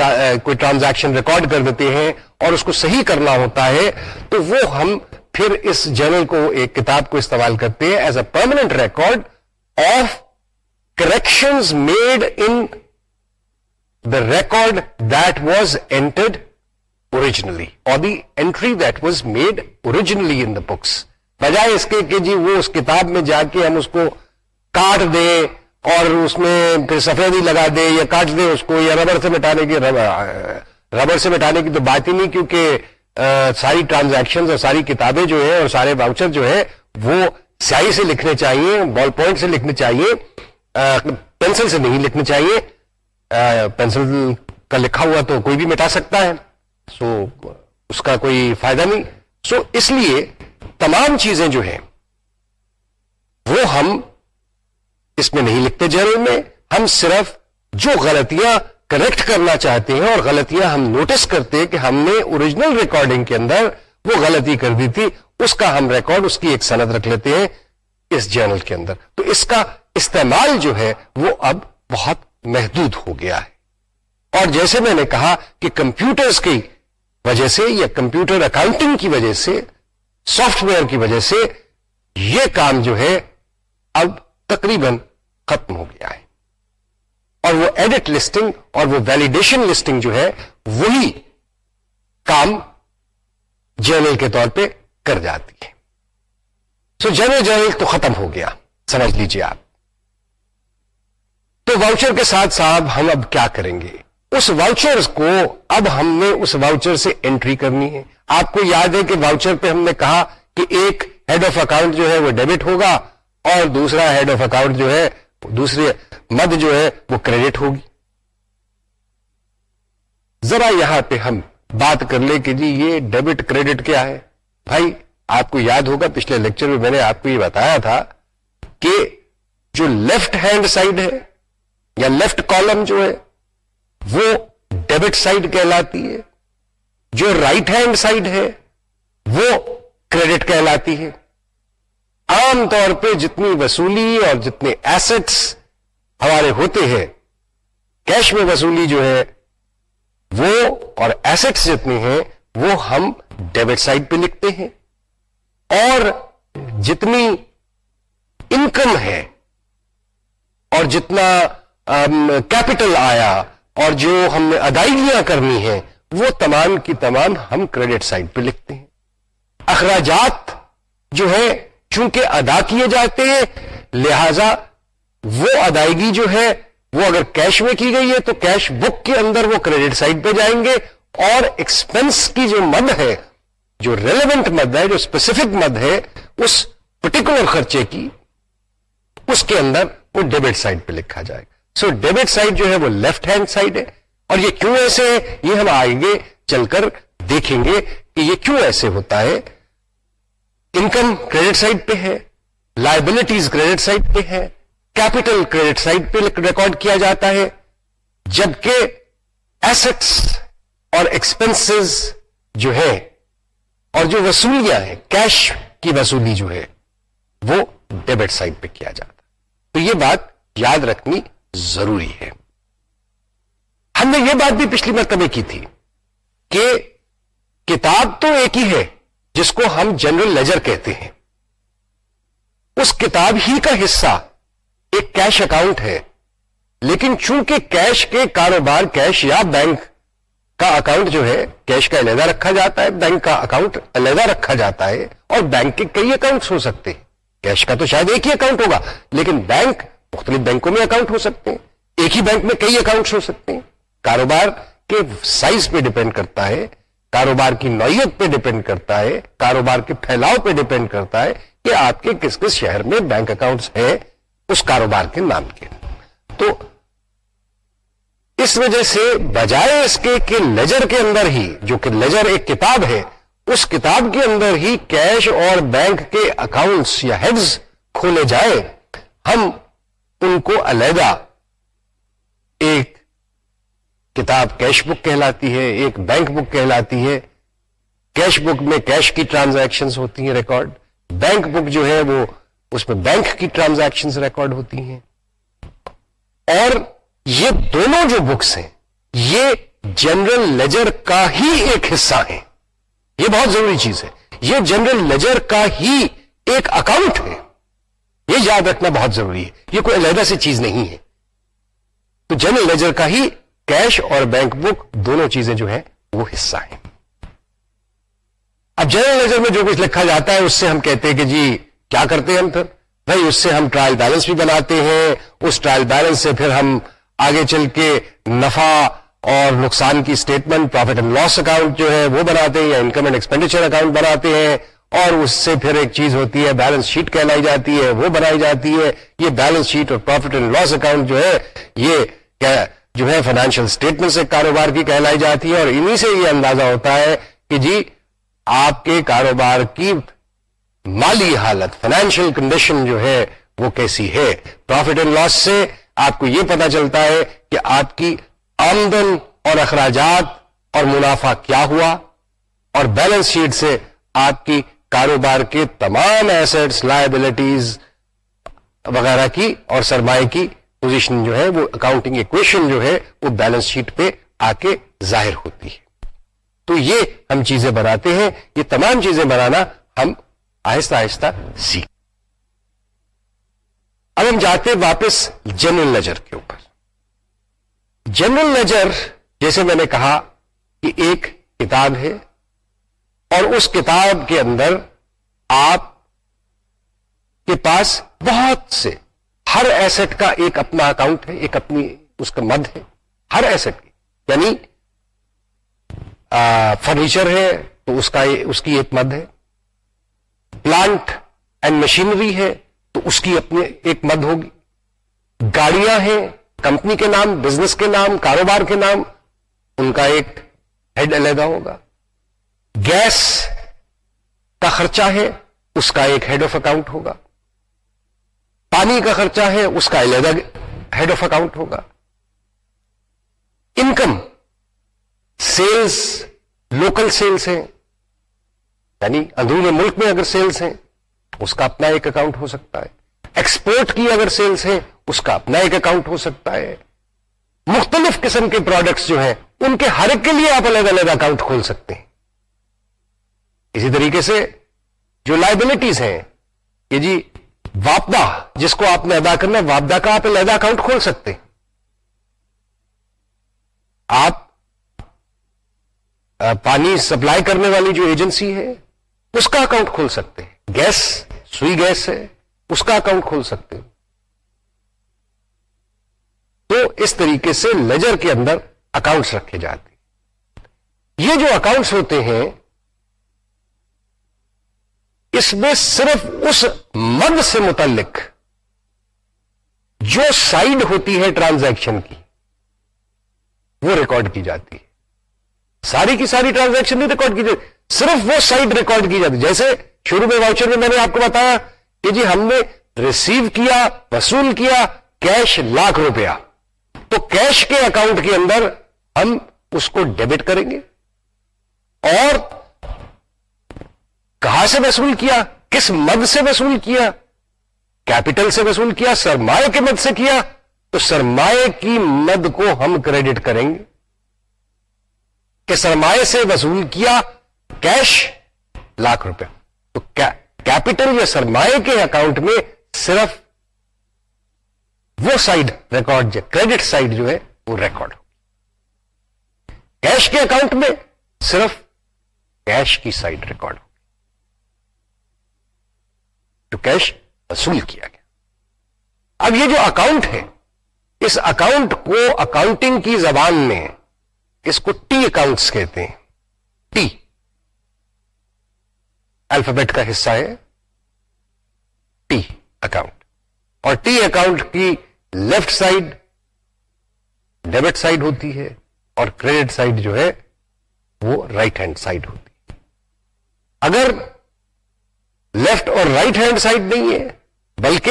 کوئی ٹرانزیکشن ریکارڈ کر دیتے ہیں اور اس کو صحیح کرنا ہوتا ہے، تو وہ ہم پھر اس جرنل کو، ایک کتاب کو استعمال کرتے ہیں as a permanent record of correction made in the record that was entered originally اور the entry that was made originally in the books بجائے اس کے کہ جی وہ اس کتاب میں جا کے ہم اس کو کاٹ دیں اور اس میں پھر سفیدی لگا دے یا کاٹ دے، اس کو یا ربر سے مٹانے کی ربر سے مٹانے کی تو بات ہی نہیں، کیونکہ ساری ٹرانزیکشن اور ساری کتابیں جو ہیں اور سارے باؤچر جو ہے وہ سیاہی سے لکھنے چاہیے بال پوائنٹ سے لکھنے چاہیے پینسل سے نہیں لکھنے چاہیے پینسل کا لکھا ہوا تو کوئی بھی مٹا سکتا ہے، سو اس کا کوئی فائدہ نہیں۔ سو اس لیے تمام چیزیں جو ہیں، وہ ہم اس میں نہیں لکھتے جرنل میں، ہم صرف جو غلطیاں کریکٹ کرنا چاہتے ہیں اور غلطیاں ہم نوٹس کرتے ہیں کہ ہم نے اوریجنل ریکارڈنگ کے اندر وہ غلطی کر دی تھی، اس کا ہم ریکارڈ اس کی ایک سند رکھ لیتے ہیں اس جرنل کے اندر۔ تو اس کا استعمال جو ہے، وہ اب بہت محدود ہو گیا ہے۔ اور جیسے میں نے کہا کہ کمپیوٹرز کی وجہ سے یا کمپیوٹر اکاؤنٹنگ کی وجہ سے، سافٹ ویئر کی وجہ سے یہ کام جو ہے اب تقریباً ختم ہو گیا ہے۔ اور وہ ایڈٹ لسٹنگ اور وہ ویلیڈیشن لسٹنگ جو ہے، وہی کام جرنل کے طور پہ کر جاتی ہے۔ سو جنرل جرنل تو ختم ہو گیا، سمجھ لیجیے آپ۔ تو واؤچر کے ساتھ صاحب ہم اب کیا کریں گے؟ اس واؤچر کو اب ہم نے اس واؤچر سے انٹری کرنی ہے۔ آپ کو یاد ہے کہ واؤچر پہ ہم نے کہا کہ ایک ہیڈ آف اکاؤنٹ جو ہے وہ ڈیبٹ ہوگا اور دوسرا ہیڈ آف اکاؤنٹ جو ہے دوسرے مد جو ہے وہ کریڈٹ ہوگی۔ ذرا یہاں پہ ہم بات کر لیں کہ جی یہ ڈیبٹ کریڈٹ کیا ہے؟ بھائی، آپ کو یاد ہوگا پچھلے لیکچر میں میں نے آپ کو یہ بتایا تھا کہ جو لیفٹ ہینڈ سائڈ ہے یا لیفٹ کالم جو ہے، وہ ڈیبٹ سائڈ کہلاتی ہے۔ جو رائٹ ہینڈ سائڈ ہے، وہ کریڈٹ کہلاتی ہے۔ عام طور پہ جتنی وصولی اور جتنے ایسٹس ہمارے ہوتے ہیں کیش میں وصولی جو ہے، وہ اور ایسٹس جتنے ہیں، وہ ہم ڈیبٹ سائڈ پہ لکھتے ہیں۔ اور جتنی انکم ہے، اور جتنا کیپٹل آیا اور جو ہم نے ادائیگیاں کرنی ہیں، وہ تمام کی تمام ہم کریڈٹ سائڈ پہ لکھتے ہیں۔ اخراجات جو ہے چونکہ ادا کیے جاتے ہیں، لہذا وہ ادائیگی جو ہے، وہ اگر کیش میں کی گئی ہے، تو کیش بک کے اندر وہ کریڈٹ سائڈ پہ جائیں گے۔ اور ایکسپنس کی جو مد ہے، جو ریلیونٹ مد ہے، جو اسپیسیفک مد ہے، اس پرٹیکولر خرچے کی، اس کے اندر وہ ڈیبٹ سائڈ پہ لکھا جائے گا۔ سو ڈیبٹ سائڈ جو ہے وہ لیفٹ ہینڈ سائڈ ہے اور یہ کیوں ایسے ہے یہ ہم آئیں گے، چل کر دیکھیں گے کہ یہ کیوں ایسے ہوتا ہے۔ انکم کریڈٹ سائڈ پہ ہے لائبلٹیز کریڈٹ سائڈ پہ ہے کیپٹل کریڈٹ سائڈ پہ ریکارڈ کیا جاتا ہے۔ جبکہ ایسٹس اور ایکسپنسز جو ہے اور جو وصولیاں ہیں کیش کی وصولی جو ہے، وہ ڈیبٹ سائڈ پہ کیا جاتا تو یہ بات یاد رکھنی ضروری ہے۔ ہم نے یہ بات بھی پچھلی مرتبہ کی تھی کہ کتاب تو ایک ہی ہے جس کو ہم جنرل لیجر کہتے ہیں۔ اس کتاب ہی کا حصہ ایک کیش اکاؤنٹ ہے، لیکن چونکہ کیش کے کاروبار کیش یا بینک کا اکاؤنٹ جو ہے، کیش کا علیحدہ رکھا جاتا ہے، بینک کا اکاؤنٹ علیحدہ رکھا جاتا ہے اور بینک کے کئی اکاؤنٹس ہو سکتے ہیں۔ کیش کا تو شاید ایک ہی اکاؤنٹ ہوگا، لیکن بینک مختلف بینکوں میں اکاؤنٹ ہو سکتے ہیں۔ ایک ہی بینک میں کئی اکاؤنٹس ہو سکتے ہیں۔ کاروبار کے سائز پہ ڈیپینڈ کرتا ہے۔ کاروبار کی نوعیت پہ ڈیپینڈ کرتا ہے۔ کاروبار کے پھیلاؤ پہ ڈیپینڈ کرتا ہے کہ آپ کے کس کس شہر میں بینک اکاؤنٹس ہیں اس کاروبار کے نام کے۔ تو اس وجہ سے بجائے اس کے کہ لیجر کے اندر ہی، جو کہ لیجر ایک کتاب ہے، اس کتاب کے اندر ہی کیش اور بینک کے اکاؤنٹس یا ہیڈز کھولے جائے ہم ان کو علیحدہ ایک کتاب کیش بک کہلاتی ہے، ایک بینک بک کہلاتی ہے۔ کیش بک میں کیش کی ٹرانزیکشنز ہوتی ہیں ریکارڈ۔ بینک بک جو ہے وہ اس میں بینک کی ٹرانزیکشنز ریکارڈ ہوتی ہیں۔ اور یہ دونوں جو بکس ہیں، یہ جنرل لیجر کا ہی ایک حصہ ہے یہ بہت ضروری چیز ہے۔ یہ جنرل لیجر کا ہی ایک اکاؤنٹ ہے۔ یہ یاد رکھنا بہت ضروری ہے۔ یہ کوئی علیحدہ سی چیز نہیں ہے۔ تو جنرل لیجر کا ہی کیش اور بینک بک دونوں چیزیں جو ہیں وہ حصہ ہیں۔ اب جنرل لیجر میں جو کچھ لکھا جاتا ہے، اس سے ہم کہتے ہیں کہ جی کیا کرتے ہیں ہم پھر؟ بھائی، اس سے ہم ٹرائل بیلنس بھی بناتے ہیں۔ اس ٹرائل بیلنس سے پھر ہم آگے چل کے نفع اور نقصان کی statement profit and loss account جو ہے وہ بناتے ہیں یا انکم اینڈ ایکسپینڈیچر اکاؤنٹ بناتے ہیں۔ اور اس سے پھر ایک چیز ہوتی ہے بیلنس شیٹ کہلائی جاتی ہے، وہ بنائی جاتی ہے۔ یہ بیلنس شیٹ اور پروفٹ اینڈ لاس اکاؤنٹ جو ہے، یہ جو ہے فائنینشیل اسٹیٹمنٹ سے کاروبار کی کہلائی جاتی ہے اور انہی سے یہ اندازہ ہوتا ہے کہ جی آپ کے کاروبار کی مالی حالت فائنینشیل کنڈیشن جو ہے، وہ کیسی ہے۔ پروفٹ اینڈ لاس سے آپ کو یہ پتا چلتا ہے کہ آپ کی آمدن اور اخراجات اور منافع کیا ہوا اور بیلنس شیٹ سے آپ کی کاروبار کے تمام ایسٹس لائبلٹیز وغیرہ کی اور سرمایہ کی پوزیشن جو ہے، وہ اکاؤنٹنگ اکویشن جو ہے، وہ بیلنس شیٹ پہ آ کے ظاہر ہوتی ہے۔ تو یہ ہم چیزیں بناتے ہیں، یہ تمام چیزیں بنانا ہم آہستہ آہستہ سیکھ۔ اب ہم جاتے واپس جنرل لیجر کے اوپر۔ جنرل لیجر جیسے میں نے کہا کہ ایک کتاب ہے اور اس کتاب کے اندر آپ کے پاس بہت سے، ہر ایسٹ کا ایک اپنا اکاؤنٹ ہے، ایک اپنی اس کا مد ہے، ہر ایسٹ کی۔ یعنی فرنیچر ہے تو اس کا اس کی ایک مد ہے۔ پلانٹ اینڈ مشینری ہے تو اس کی اپنی ایک مد ہوگی۔ گاڑیاں ہیں کمپنی کے نام بزنس کے نام، کاروبار کے نام، ان کا ایک ہیڈ علیحدہ ہوگا۔ گیس کا خرچہ ہے، اس کا ایک ہیڈ آف اکاؤنٹ ہوگا۔ پانی کا خرچہ ہے، اس کا علیحدہ ہیڈ آف اکاؤنٹ ہوگا۔ انکم سیلز لوکل سیلز ہیں۔ یعنی اندرون ملک میں اگر سیلز ہیں، اس کا اپنا ایک اکاؤنٹ ہو سکتا ہے۔ ایکسپورٹ کی اگر سیلز ہیں، اس کا اپنا ایک اکاؤنٹ ہو سکتا ہے۔ مختلف قسم کے پروڈکٹس جو ہیں، ان کے ہر ایک کے لیے آپ الگ الگ اکاؤنٹ کھول سکتے ہیں۔ اسی طریقے سے جو لائبلٹیز ہیں کہ جی واپدا جس کو آپ نے ادا کرنا ہے واپدا کا آپ علیحدہ اکاؤنٹ کھول سکتے آپ پانی سپلائی کرنے والی جو ایجنسی ہے، اس کا اکاؤنٹ کھول سکتے ہیں۔ گیس، سوئی گیس ہے، اس کا اکاؤنٹ کھول سکتے ہیں۔ تو اس طریقے سے لیجر کے اندر اکاؤنٹس رکھے جاتے یہ جو اکاؤنٹس ہوتے ہیں اس میں صرف اس مد سے متعلق جو سائڈ ہوتی ہے ٹرانزیکشن کی، وہ ریکارڈ کی جاتی ہے۔ ساری کی ساری ٹرانزیکشن نہیں ریکارڈ کی جاتی، صرف وہ سائٹ ریکارڈ کی جاتی۔ جیسے شروع میں واؤچر میں میں نے آپ کو بتایا کہ جی ہم نے ریسیو کیا، وصول کیا کیش لاکھ روپیہ۔ تو کیش کے اکاؤنٹ کے اندر ہم اس کو ڈیبٹ کریں گے۔ اور کہاں سے وصول کیا؟ کس مد سے وصول کیا؟ کیپٹل سے وصول کیا؟ سرمایہ کے مد سے کیا؟ تو سرمایہ کی مد کو ہم کریڈٹ کریں گے۔ کہ سرمایہ سے وصول کیا کیش؟ لاکھ روپے۔ تو کیپٹل یا سرمایہ کے اکاؤنٹ میں صرف وہ سائڈ ریکارڈ جو کریڈٹ سائڈ جو ہے، وہ ریکارڈ کیش کے اکاؤنٹ میں صرف کیش کی سائڈ ریکارڈ ہو۔ جو کیش وصول کیا گیا۔ اب یہ جو اکاؤنٹ ہے، اس اکاؤنٹ کو اکاؤنٹنگ کی زبان میں اس کو ٹی اکاؤنٹس کہتے ہیں۔ ٹی الفابیٹ کا حصہ ہے۔ ٹی اکاؤنٹ اور ٹی اکاؤنٹ کی لیفٹ سائڈ ڈیبٹ سائڈ ہوتی ہے اور کریڈٹ سائڈ جو ہے، وہ رائٹ ہینڈ سائڈ ہوتی ہے۔ اگر لیفٹ اور رائٹ ہینڈ سائڈ نہیں ہے، بلکہ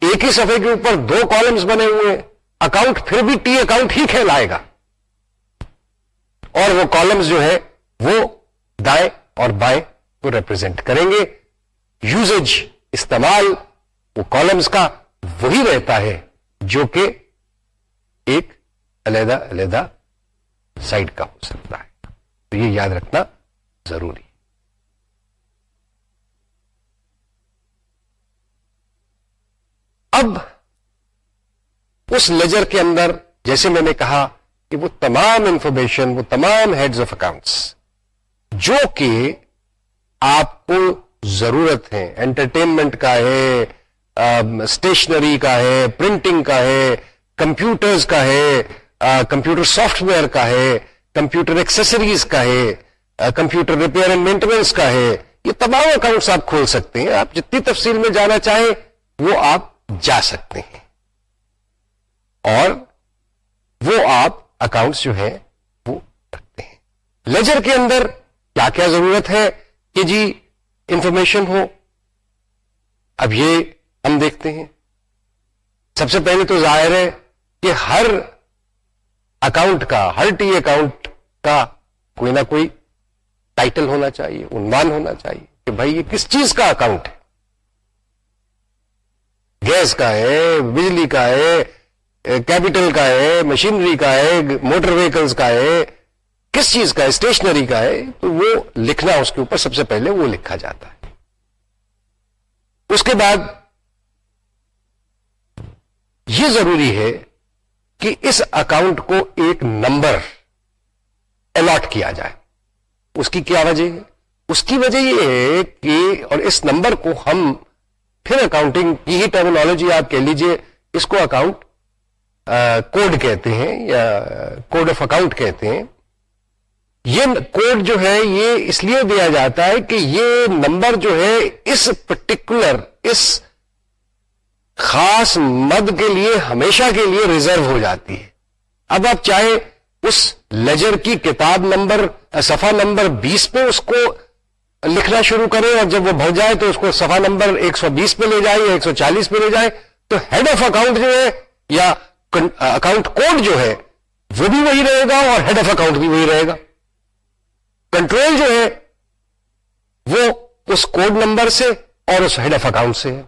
ایک ہی صفحے کے اوپر دو کالمز بنے ہوئے ہیں۔ اکاؤنٹ پھر بھی ٹی اکاؤنٹ ہی کھیلائے گا۔ اور وہ کالمز جو ہے وہ دائیں اور بائیں کو ریپرزینٹ کریں گے۔ یوزج استعمال، وہ کالمز کا وہی رہتا ہے جو کہ ایک علیحدہ علیحدہ سائڈ کا ہو سکتا ہے۔ تو یہ یاد رکھنا ضروری اب اس لیجر کے اندر جیسے میں نے کہا کہ وہ تمام انفارمیشن وہ تمام ہیڈز آف اکاؤنٹس جو کہ آپ کو ضرورت ہے انٹرٹینمنٹ کا ہے اسٹیشنری کا ہے پرنٹنگ کا ہے کمپیوٹرز کا ہے کمپیوٹر سافٹ ویئر کا ہے کمپیوٹر ایکسیسریز کا ہے کمپیوٹر ریپیئر اینڈ مینٹیننس کا ہے۔ یہ تمام اکاؤنٹس آپ کھول سکتے ہیں، آپ جتنی تفصیل میں جانا چاہیں، وہ آپ جا سکتے ہیں۔ اور وہ آپ اکاؤنٹس جو ہے وہ رکھتے ہیں۔ لیجر کے اندر کیا کیا ضرورت ہے کہ جی انفارمیشن ہو؟ اب یہ ہم دیکھتے ہیں۔ سب سے پہلے تو ظاہر ہے کہ ہر اکاؤنٹ کا، ہر ٹی اکاؤنٹ کا کوئی نہ کوئی ٹائٹل ہونا چاہیے، عنوان ہونا چاہیے کہ بھائی یہ کس چیز کا اکاؤنٹ ہے؟ گیس کا ہے، بجلی کا ہے کیپٹل کا ہے، مشینری کا ہے، موٹر ویکلز کا ہے، کس چیز کا ہے اسٹیشنری کا ہے، تو وہ لکھنا اس کے اوپر سب سے پہلے وہ لکھا جاتا ہے۔ اس کے بعد یہ ضروری ہے کہ اس اکاؤنٹ کو ایک نمبر الاٹ کیا جائے۔ اس کی کیا وجہ ہے؟ اس کی وجہ یہ ہے کہ اور اس نمبر کو ہم پھر اکاؤنٹنگ کی ہی ٹرمینالوجی آپ کہہ لیجیے، اس کو اکاؤنٹ کوڈ کہتے ہیں یا کوڈ آف اکاؤنٹ کہتے ہیں۔ یہ کوڈ جو ہے، یہ اس لیے دیا جاتا ہے کہ یہ نمبر جو ہے، اس پرٹیکولر اس خاص مد کے لیے، ہمیشہ کے لیے ریزرو ہو جاتی ہے۔ اب آپ چاہے اس لیجر کی کتاب نمبر، صفحہ نمبر بیس پہ اس کو لکھنا شروع کریں اور جب وہ بھر جائے تو اس کو صفحہ نمبر ایک سو بیس پہ لے جائے یا ایک سو چالیس پہ لے جائے تو ہیڈ آف اکاؤنٹ جو ہے یا اکاؤنٹ کوڈ جو ہے، وہ بھی وہی رہے گا اور ہیڈ آف اکاؤنٹ بھی وہی رہے گا۔ کنٹرول جو ہے، وہ اس کوڈ نمبر سے اور اس ہیڈ آف اکاؤنٹ سے ہے۔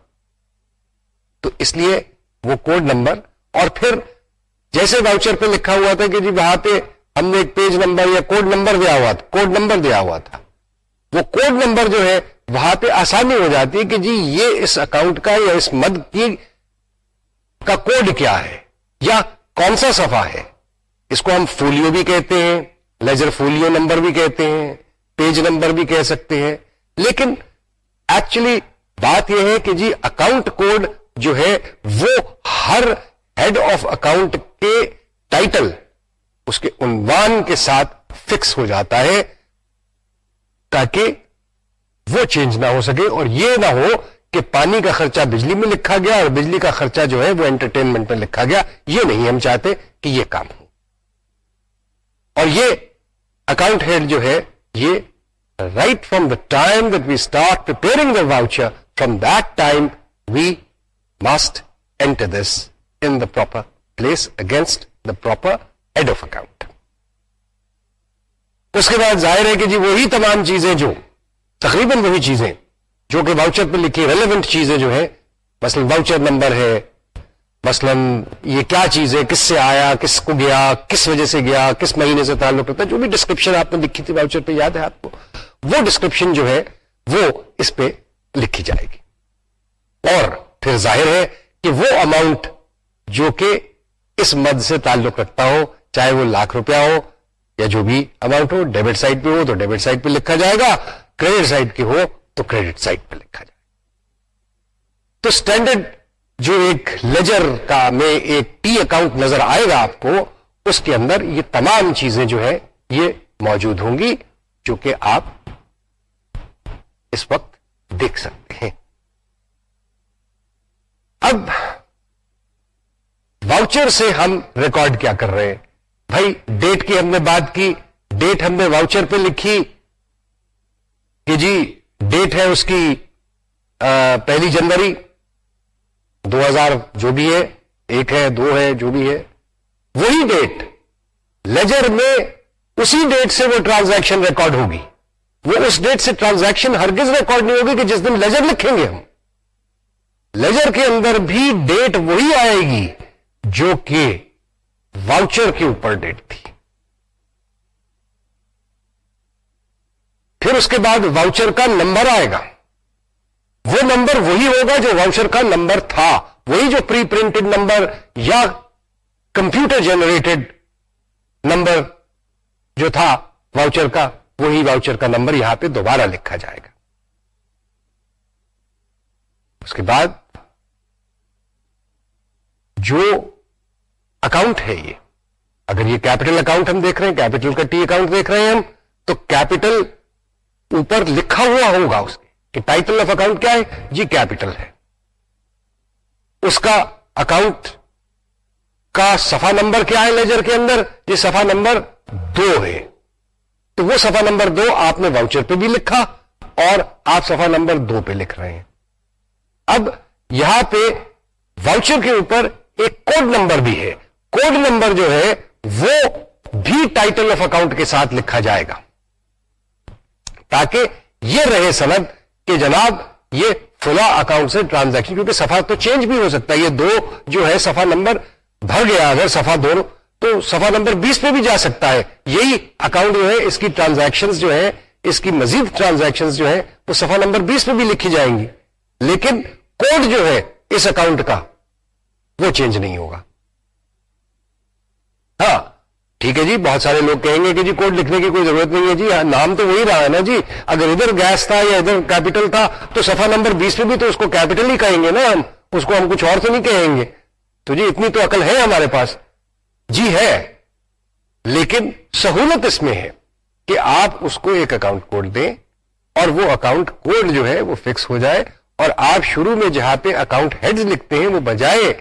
تو اس لیے وہ کوڈ نمبر اور پھر جیسے واؤچر پہ لکھا ہوا تھا کہ جی وہاں پہ ہم نے ایک پیج نمبر یا کوڈ نمبر دیا ہوا تھا کوڈ نمبر دیا ہوا تھا۔ وہ کوڈ نمبر جو ہے وہاں پہ آسانی ہو جاتی ہے کہ جی یہ اس اکاؤنٹ کا یا اس مد کی کا کوڈ کیا ہے یا کون سا صفحہ ہے؟ اس کو ہم فولیو بھی کہتے ہیں لیجر فولیو نمبر بھی کہتے ہیں پیج نمبر بھی کہہ سکتے ہیں۔ لیکن ایکچولی بات یہ ہے کہ جی اکاؤنٹ کوڈ جو ہے وہ ہر ہیڈ آف اکاؤنٹ کے ٹائٹل اس کے عنوان کے ساتھ فکس ہو جاتا ہے۔ تاکہ وہ چینج نہ ہو سکے اور یہ نہ ہو کہ پانی کا خرچہ بجلی میں لکھا گیا اور بجلی کا خرچہ جو ہے وہ انٹرٹینمنٹ میں لکھا گیا۔ یہ نہیں ہم چاہتے کہ یہ کام ہو۔ اور یہ اکاؤنٹ ہیڈ جو ہے، یہ right from the time that we start preparing the voucher from that time we must enter this in the proper place against the proper head of account اس کے بعد ظاہر ہے کہ جی وہی تمام چیزیں جو تقریباً وہی چیزیں جو کہ واؤچر پہ لکھی ریلیونٹ چیزیں جو ہے مثلا واؤچر نمبر ہے، مثلا یہ کیا چیز ہے، کس سے آیا، کس کو گیا، کس وجہ سے گیا، کس مہینے سے تعلق رکھتا ہے، جو بھی ڈسکرپشن آپ نے لکھی تھی واؤچر پہ، یاد ہے آپ کو؟ وہ ڈسکرپشن جو ہے، وہ اس پہ لکھی جائے گی۔ اور پھر ظاہر ہے کہ وہ اماؤنٹ جو کہ اس مد سے تعلق رکھتا ہو، چاہے وہ لاکھ روپیہ ہو یا جو بھی اماؤنٹ ہو ڈیبٹ سائٹ پہ ہو تو ڈیبٹ سائٹ پہ لکھا جائے گا کریڈٹ سائٹ کی ہو تو کریڈٹ سائٹ پہ لکھا جائے گا۔ تو اسٹینڈرڈ جو ایک لیجر کا میں ایک ٹی اکاؤنٹ نظر آئے گا آپ کو، اس کے اندر یہ تمام چیزیں جو ہے یہ موجود ہوں گی جو کہ آپ اس وقت دیکھ سکتے ہیں۔ اب واؤچر سے ہم ریکارڈ کیا کر رہے ہیں۔ بھائی ڈیٹ کی ہم نے بات کی، ڈیٹ ہم نے واؤچر پہ لکھی کہ جی ڈیٹ ہے اس کی پہلی جنوری دو ہزار جو بھی ہے، ایک ہے، دو ہے، جو بھی ہے، وہی ڈیٹ لیجر میں اسی ڈیٹ سے وہ ٹرانزیکشن ریکارڈ ہوگی۔ وہ اس ڈیٹ سے ٹرانزیکشن ہرگز ریکارڈ نہیں ہوگی کہ جس دن لیجر لکھیں گے ہم۔ لیجر کے اندر بھی ڈیٹ وہی آئے گی جو کہ واؤچر کے اوپر ڈیٹ تھی۔ پھر اس کے بعد واؤچر کا نمبر آئے گا۔ وہ نمبر وہی ہوگا جو واؤچر کا نمبر تھا۔ وہی جو پری پرنٹڈ نمبر یا کمپیوٹر جنریٹڈ نمبر جو تھا واؤچر کا، وہی واؤچر کا نمبر یہاں پہ دوبارہ لکھا جائے گا۔ اس کے بعد جو اکاؤنٹ ہے یہ۔ اگر یہ کیپٹل اکاؤنٹ ہم دیکھ رہے ہیں کیپٹل کا ٹی اکاؤنٹ دیکھ رہے ہیں ہم، تو کیپٹل اوپر لکھا ہوا ہوگا اس کے کہ ٹائٹل آف اکاؤنٹ کیا ہے؟ جی کیپٹل ہے۔ اس کا اکاؤنٹ کا سفا نمبر کیا ہے لیجر کے اندر؟ یہ سفا نمبر دو ہے۔ تو وہ سفا نمبر دو آپ نے واؤچر پہ بھی لکھا اور آپ سفا نمبر دو پہ لکھ رہے ہیں۔ اب یہاں پہ واؤچر کے اوپر ایک کوڈ نمبر بھی ہے۔ کوڈ نمبر جو ہے، وہ بھی ٹائٹل آف اکاؤنٹ کے ساتھ لکھا جائے گا۔ تاکہ یہ رہے سند کہ جناب یہ فلا اکاؤنٹ سے ٹرانزیکشن کیونکہ سفا تو چینج بھی ہو سکتا ہے۔ یہ دو جو ہے سفا نمبر بھر گیا، اگر سفا دو، تو سفا نمبر بیس پہ بھی جا سکتا ہے۔ یہی اکاؤنٹ جو ہے، اس کی ٹرانزیکشن جو ہے اس کی مزید ٹرانزیکشن جو ہے وہ سفا نمبر بیس پہ بھی لکھی جائیں گی۔ لیکن کوڈ جو ہے، اس اکاؤنٹ کا وہ چینج نہیں ہوگا۔ ہاں ٹھیک ہے جی بہت سارے لوگ کہیں گے کہ جی کوڈ لکھنے کی کوئی ضرورت نہیں ہے جی ہاں، نام تو وہی رہا ہے نا جی اگر ادھر گیس تھا یا ادھر کیپٹل تھا تو سفا نمبر بیس پہ بھی تو اس کو کیپٹل ہی کہیں گے نا ہم، اس کو ہم کچھ اور تو نہیں کہیں گے۔ تو جی اتنی تو عقل ہے ہمارے پاس۔ جی ہے، لیکن سہولت اس میں ہے کہ آپ اس کو ایک اکاؤنٹ کوڈ دیں اور وہ اکاؤنٹ کوڈ جو ہے وہ فکس ہو جائے اور آپ شروع میں جہاں پہ اکاؤنٹ ہیڈز لکھتے ہیں وہ بجائے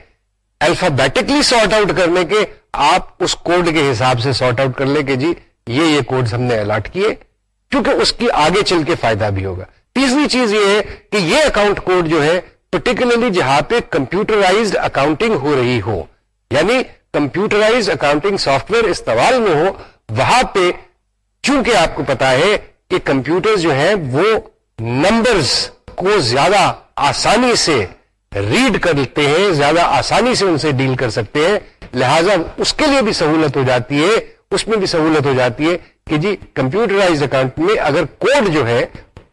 الفابیٹکلی سارٹ آؤٹ کرنے کے آپ اس کوڈ کے حساب سے سارٹ آؤٹ کر لیں کہ جی یہ یہ کوڈ ہم نے الاٹ کیے، کیونکہ اس کی آگے چل کے فائدہ بھی ہوگا۔ تیسری چیز یہ ہے کہ یہ اکاؤنٹ کوڈ جو ہے پرٹیکولرلی جہاں پہ کمپیوٹرائز اکاؤنٹنگ ہو رہی ہو یعنی کمپیوٹرائز اکاؤنٹنگ سافٹ ویئر استعمال میں ہو، وہاں پہ چونکہ آپ کو پتا ہے کہ کمپیوٹر جو ہیں، وہ نمبرز کو زیادہ آسانی سے ریڈ کرتے ہیں، زیادہ آسانی سے ان سے ڈیل کر سکتے ہیں۔ لہذا اس کے لیے بھی سہولت ہو جاتی ہے، اس میں بھی سہولت ہو جاتی ہے کہ جی کمپیوٹرائز اکاؤنٹ میں اگر کوڈ جو ہے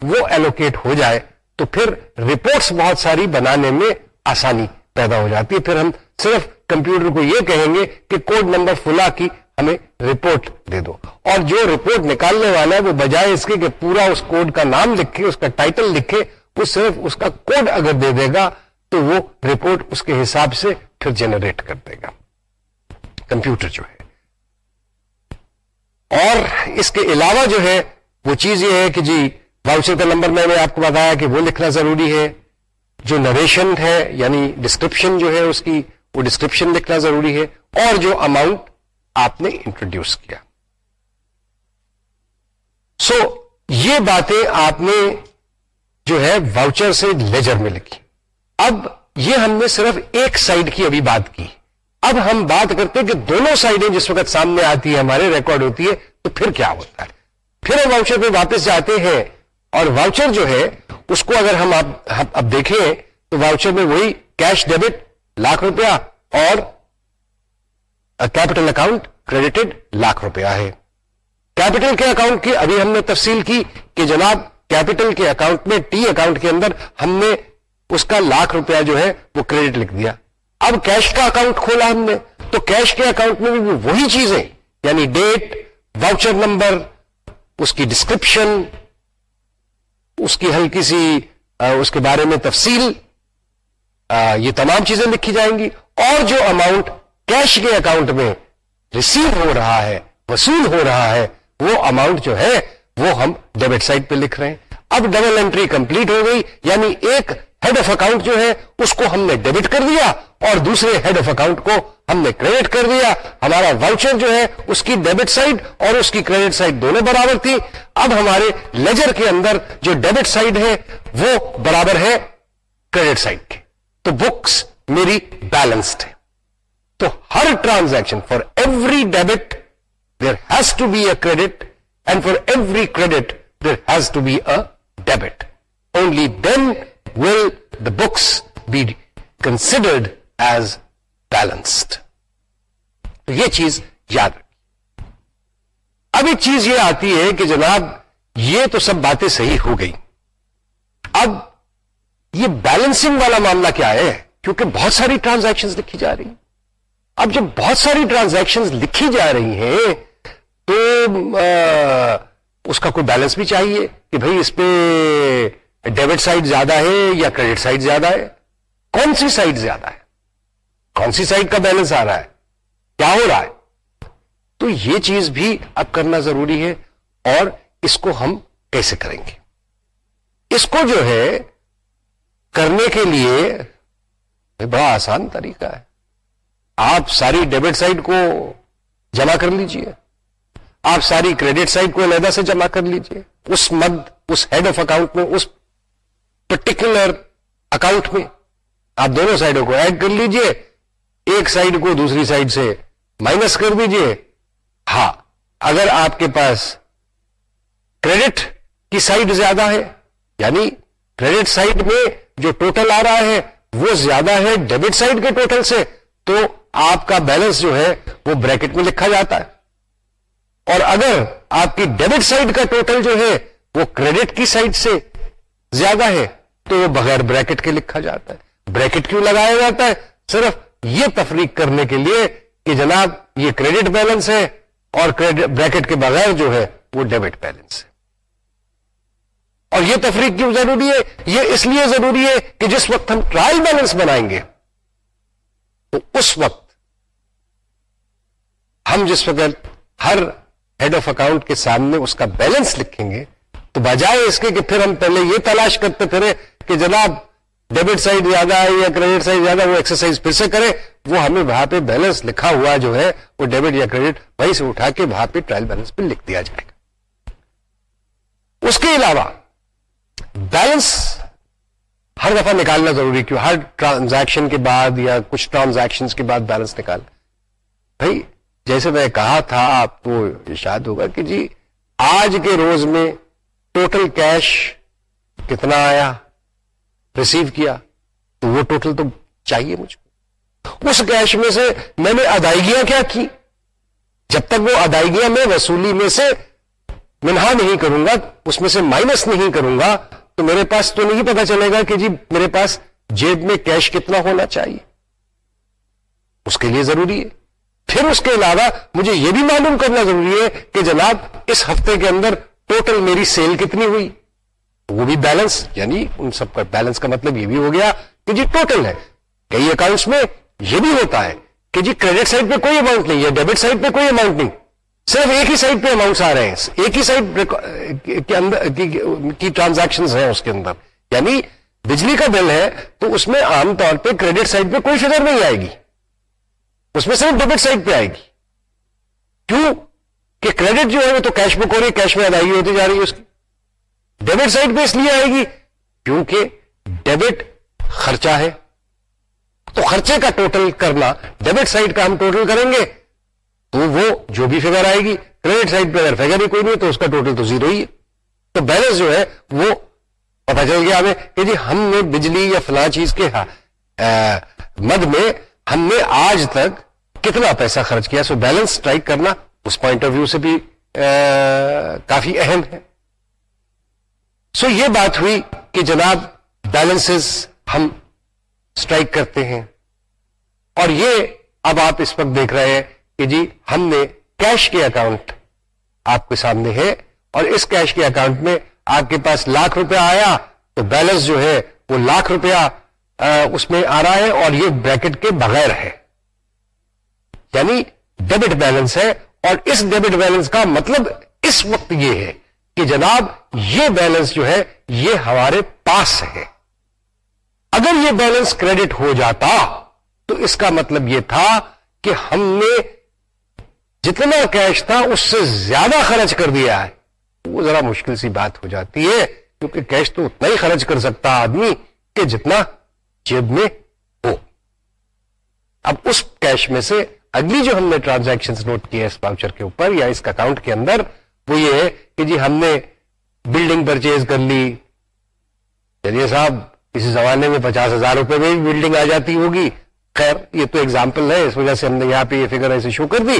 وہ ایلوکیٹ ہو جائے تو پھر رپورٹس بہت ساری بنانے میں آسانی پیدا ہو جاتی ہے۔ پھر ہم صرف کمپیوٹر کو یہ کہیں گے کہ کوڈ نمبر فلا کی ہمیں رپورٹ دے دو۔ اور جو رپورٹ نکالنے والا ہے، وہ بجائے اس کے کہ پورا اس کوڈ کا نام لکھے، اس کا ٹائٹل لکھے، وہ صرف اس کا کوڈ اگر دے دے گا تو وہ رپورٹ اس کے حساب سے پھر جنریٹ کر دے گا۔ کمپیوٹر جو ہے۔ اور اس کے علاوہ جو ہے وہ چیز یہ ہے کہ جی واؤچر کا نمبر میں نے آپ کو بتایا کہ وہ لکھنا ضروری ہے۔ جو نریشن ہے یعنی ڈسکرپشن جو ہے اس کی وہ ڈسکرپشن لکھنا ضروری ہے۔ اور جو اماؤنٹ آپ نے انٹروڈیوس کیا۔ سو so, یہ باتیں آپ نے جو ہے واؤچر سے لیجر میں لکھی۔ اب یہ ہم نے صرف ایک سائڈ کی ابھی بات کی۔ اب ہم بات کرتے ہیں کہ دونوں سائڈیں جس وقت سامنے آتی ہے ہمارے ریکارڈ ہوتی ہے تو پھر کیا ہوتا ہے؟ پھر ہم واؤچر پہ واپس جاتے ہیں اور واؤچر جو ہے، اس کو اگر ہم اب دیکھیں، تو واؤچر میں وہی کیش ڈیبٹ، لاکھ روپیہ اور کیپٹل اکاؤنٹ کریڈیٹڈ لاکھ روپیہ ہے۔ کیپٹل کے اکاؤنٹ کی ابھی ہم نے تفصیل کی کہ جناب کیپٹل کے اکاؤنٹ میں ٹی اکاؤنٹ کے اندر ہم نے اس کا لاکھ روپیہ جو ہے، وہ کریڈٹ لکھ دیا۔ اب کیش کا اکاؤنٹ کھولا ہم نے، تو کیش کے اکاؤنٹ میں بھی وہی چیزیں یعنی ڈیٹ واؤچر نمبر اس کی ڈسکرپشن اس کی ہلکی سی اس کے بارے میں تفصیل یہ تمام چیزیں لکھی جائیں گی۔ اور جو اماؤنٹ کیش کے اکاؤنٹ میں ریسیو ہو رہا ہے، وصول ہو رہا ہے، وہ اماؤنٹ جو ہے، وہ ہم ڈیبٹ سائٹ پہ لکھ رہے ہیں۔ اب ڈبل انٹری کمپلیٹ ہو گئی یعنی ایک ہیڈ آف اکاؤنٹ جو ہے، اس کو ہم نے ڈیبٹ کر دیا اور دوسرے ہیڈ آف اکاؤنٹ کو ہم نے کریڈٹ کر دیا۔ ہمارا واؤچر جو ہے، اس کی ڈیبٹ سائڈ اور اس کی کریڈٹ سائڈ دونوں برابر تھی۔ اب ہمارے لیجر کے اندر جو ڈیبٹ سائڈ ہے، وہ برابر ہے کریڈٹ سائڈ کے۔ تو بکس میری بیلنسڈ ہے۔ تو ہر transaction for every debit there has to be a credit and for every credit there has to be a debit only then will the books be considered as balanced یہ چیز یاد رکھیے۔ اب ایک چیز یہ آتی ہے کہ جناب، یہ تو سب باتیں صحیح ہو گئی اب یہ بیلنسنگ والا معاملہ کیا ہے؟ کیونکہ بہت ساری ٹرانزیکشن لکھی جا رہی اب جب بہت ساری ٹرانزیکشن لکھی جا رہی ہیں، تو اس کا کوئی بیلنس بھی چاہیے کہ بھائی اس پہ ڈیبٹ سائڈ زیادہ ہے یا کریڈٹ سائڈ زیادہ ہے؟ کون سی سائڈ زیادہ ہے؟ کون سی سائڈ کا بیلنس آ رہا ہے؟ کیا ہو رہا ہے؟ تو یہ چیز بھی اب کرنا ضروری ہے اور اس کو ہم کیسے کریں گے؟ اس کو جو ہے کرنے کے لیے بڑا آسان طریقہ ہے۔ آپ ساری ڈیبٹ سائڈ کو جمع کر لیجیے۔ آپ ساری کریڈٹ سائڈ کو علیحدہ سے جمع کر لیجیے۔ اس مد، اس ہیڈ آف اکاؤنٹ میں، اس پرٹیکولر اکاؤنٹ میں آپ دونوں سائڈوں کو ایڈ کر لیجیے۔ ایک سائڈ کو دوسری سائڈ سے مائنس کر دیجیے۔ ہاں اگر آپ کے پاس کریڈٹ کی سائڈ زیادہ ہے یعنی کریڈٹ سائڈ میں جو ٹوٹل آ رہا ہے، وہ زیادہ ہے ڈیبٹ سائڈ کے ٹوٹل سے، تو آپ کا بیلنس جو ہے، وہ بریکٹ میں لکھا جاتا ہے۔ اور اگر آپ کی ڈیبٹ سائڈ کا ٹوٹل جو ہے، وہ کریڈٹ کی سائڈ سے زیادہ ہے تو وہ بغیر بریکٹ کے لکھا جاتا ہے۔ بریکٹ کیوں لگایا جاتا ہے؟ صرف یہ تفریق کرنے کے لیے کہ جناب یہ کریڈٹ بیلنس ہے اور بریکٹ کے بغیر جو ہے وہ ڈیبٹ بیلنس ہے۔ اور یہ تفریق کیوں ضروری ہے؟ یہ اس لیے ضروری ہے کہ جس وقت ہم ٹرائل بیلنس بنائیں گے، تو اس وقت ہم جس وقت ہر ہیڈ آف اکاؤنٹ کے سامنے اس کا بیلنس لکھیں گے، تو بجائے اس کے کہ پھر ہم پہلے یہ تلاش کرتے پھرے کہ جناب ڈیبٹ سائڈ زیادہ ہے یا کریڈٹ سائڈ زیادہ، وہ ایکسرسائز پھر سے کرے، وہ ہمیں وہاں پہ بیلنس لکھا ہوا جو ہے، وہ ڈیبٹ یا کریڈٹ وہیں سے اٹھا کے وہاں پہ ٹرائل بیلنس پہ لکھ دیا جائے گا۔ اس کے علاوہ بیلنس ہر دفعہ نکالنا ضروری کیوں؟ ہر ٹرانزیکشن کے بعد یا کچھ ٹرانزیکشن کے بعد بیلنس نکال۔ بھائی، جیسے میں کہا تھا، آپ کو ارشاد ہوگا کہ جی آج کے روز میں ٹوٹل کیش کتنا آیا؟ ریسیو کیا، تو وہ ٹوٹل تو چاہیے مجھ کو اس کیش میں سے میں نے ادائیگیاں کیا کی؟ جب تک وہ ادائیگیاں میں وصولی میں سے منہا نہیں کروں گا، اس میں سے مائنس نہیں کروں گا، تو میرے پاس تو نہیں پتا چلے گا کہ جی میرے پاس جیب میں کیش کتنا ہونا چاہیے۔ اس کے لیے ضروری ہے۔ پھر اس کے علاوہ مجھے یہ بھی معلوم کرنا ضروری ہے کہ جناب، اس ہفتے کے اندر ٹوٹل میری سیل کتنی ہوئی؟ وہ بھی بیلنس یعنی ان سب کا بیلنس کا مطلب یہ بھی ہو گیا کہ جی ٹوٹل ہے۔ کئی اکاؤنٹس میں یہ بھی ہوتا ہے کہ جی کریڈٹ سائڈ پہ کوئی اماؤنٹ نہیں ہے ڈیبٹ سائڈ پہ کوئی اماؤنٹ نہیں۔ صرف ایک ہی سائڈ پہ اماؤنٹس آ رہے ہیں۔ ایک ہی سائڈ کے اندر کی ٹرانزیکشن ہیں اس کے اندر۔ یعنی بجلی کا بل ہے تو اس میں عام طور پہ کریڈٹ سائڈ پہ کوئی فگر نہیں آئے گی۔ اس میں صرف ڈیبٹ سائڈ پہ آئے گی۔ کیوں؟ کہ کریڈٹ جو ہے وہ تو کیش بک ہو رہی ہے کیش میں ادائیگی ہوتی جا رہی ہے اس کی۔ ڈیبٹ سائڈ پہ اس لیے آئے گی کیونکہ ڈیبٹ خرچہ ہے۔ تو خرچے کا ٹوٹل کرنا، ڈیبٹ سائڈ کا ہم ٹوٹل کریں گے تو وہ جو بھی فگر آئے گی، کریڈٹ سائڈ پہ اگر فگر ہی کوئی نہیں تو اس کا ٹوٹل تو زیرو ہی ہے۔ تو بیلنس جو ہے وہ پتا چل گیا ہمیں کہ جی ہم نے بجلی یا فلاں چیز کے ہاں، مد میں ہم نے آج تک کتنا پیسہ خرچ کیا۔ سو بیلنس اسٹرائک کرنا اس پوائنٹ آف ویو سے بھی کافی اہم ہے۔ سو یہ بات ہوئی کہ جناب بیلنس ہم اسٹرائک کرتے ہیں اور یہ اب آپ اس وقت دیکھ رہے ہیں کہ جی ہم نے کیش کے اکاؤنٹ آپ کے سامنے ہے اور اس کیش کے اکاؤنٹ میں آپ کے پاس لاکھ روپے آیا تو بیلنس جو ہے وہ لاکھ روپیہ اس میں آ رہا ہے اور یہ بریکٹ کے بغیر ہے۔ یعنی ڈیبٹ بیلنس ہے اور اس ڈیبٹ بیلنس کا مطلب اس وقت یہ ہے کہ جناب، یہ بیلنس جو ہے، یہ ہمارے پاس ہے۔ اگر یہ بیلنس کریڈٹ ہو جاتا تو اس کا مطلب یہ تھا کہ ہم نے جتنا کیش تھا، اس سے زیادہ خرچ کر دیا ہے۔ وہ ذرا مشکل سی بات ہو جاتی ہے، کیونکہ کیش تو اتنا ہی خرچ کر سکتا آدمی کہ جتنا جیب میں ہو۔ اب اس کیش میں سے اگلی جو ہم نے ٹرانزیکشن نوٹ کیا اس پاؤچر کے اوپر یا اس اکاؤنٹ کے اندر، وہ یہ ہے کہ جی ہم نے بلڈنگ پرچیز کر لی۔ چلیے صاحب اسی زمانے میں پچاس ہزار روپے میں بھی بلڈنگ آ جاتی ہوگی۔ خیر، یہ تو ایگزامپل ہے، اس وجہ سے ہم نے یہاں پہ یہ فگر ایسے شو کر دی۔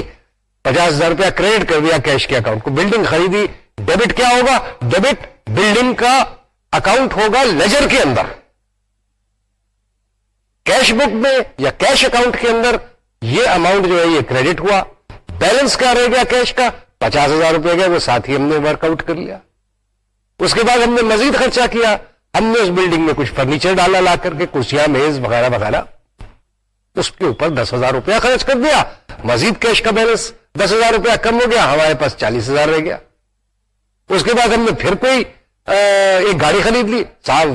پچاس ہزار روپیہ کریڈٹ کر دیا کیش کے اکاؤنٹ کو۔ بلڈنگ خریدی۔ ڈیبٹ کیا ہوگا؟ ڈیبٹ بلڈنگ کا اکاؤنٹ ہوگا لیجر کے اندر۔ کیش بک میں یا کیش اکاؤنٹ کے اندر یہ اماؤنٹ جو ہے، یہ کریڈٹ ہوا۔ بیلنس کیا رہ گیا کیش کا؟ پچاس ہزار روپے گئے، وہ ساتھ ہی ہم نے ورک آؤٹ کر لیا۔ اس کے بعد ہم نے مزید خرچہ کیا۔ ہم نے اس بلڈنگ میں کچھ فرنیچر ڈالا لا کر کے، کرسیاں، میز وغیرہ وغیرہ۔ اس کے اوپر دس ہزار روپیہ خرچ کر دیا۔ مزید کیش کا بیلنس دس ہزار روپیہ کم ہو گیا، ہمارے پاس چالیس ہزار رہ گیا۔ اس کے بعد ہم نے پھر کوئی ایک گاڑی خرید لی۔ صاحب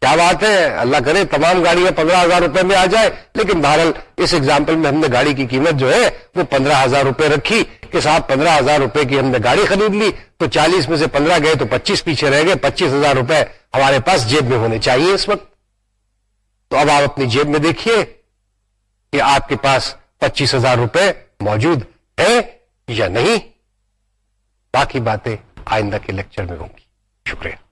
کیا بات ہے؟ اللہ کرے تمام گاڑیاں پندرہ ہزار روپے میں آ جائے، لیکن بہرحال اس ایگزامپل میں ہم نے گاڑی کی قیمت جو ہے، وہ پندرہ ہزار روپے رکھی کہ صاحب پندرہ ہزار روپے کی ہم نے گاڑی خرید لی، تو چالیس میں سے پندرہ گئے تو پچیس پیچھے رہ گئے، پچیس ہزار روپے ہمارے پاس جیب میں ہونے چاہیے اس وقت۔ تو اب آپ اپنی جیب میں دیکھیے کہ آپ کے پاس پچیس ہزار روپے موجود ہے یا نہیں۔ باقی باتیں آئندہ کے لیکچر میں ہوں گی۔ شکریہ۔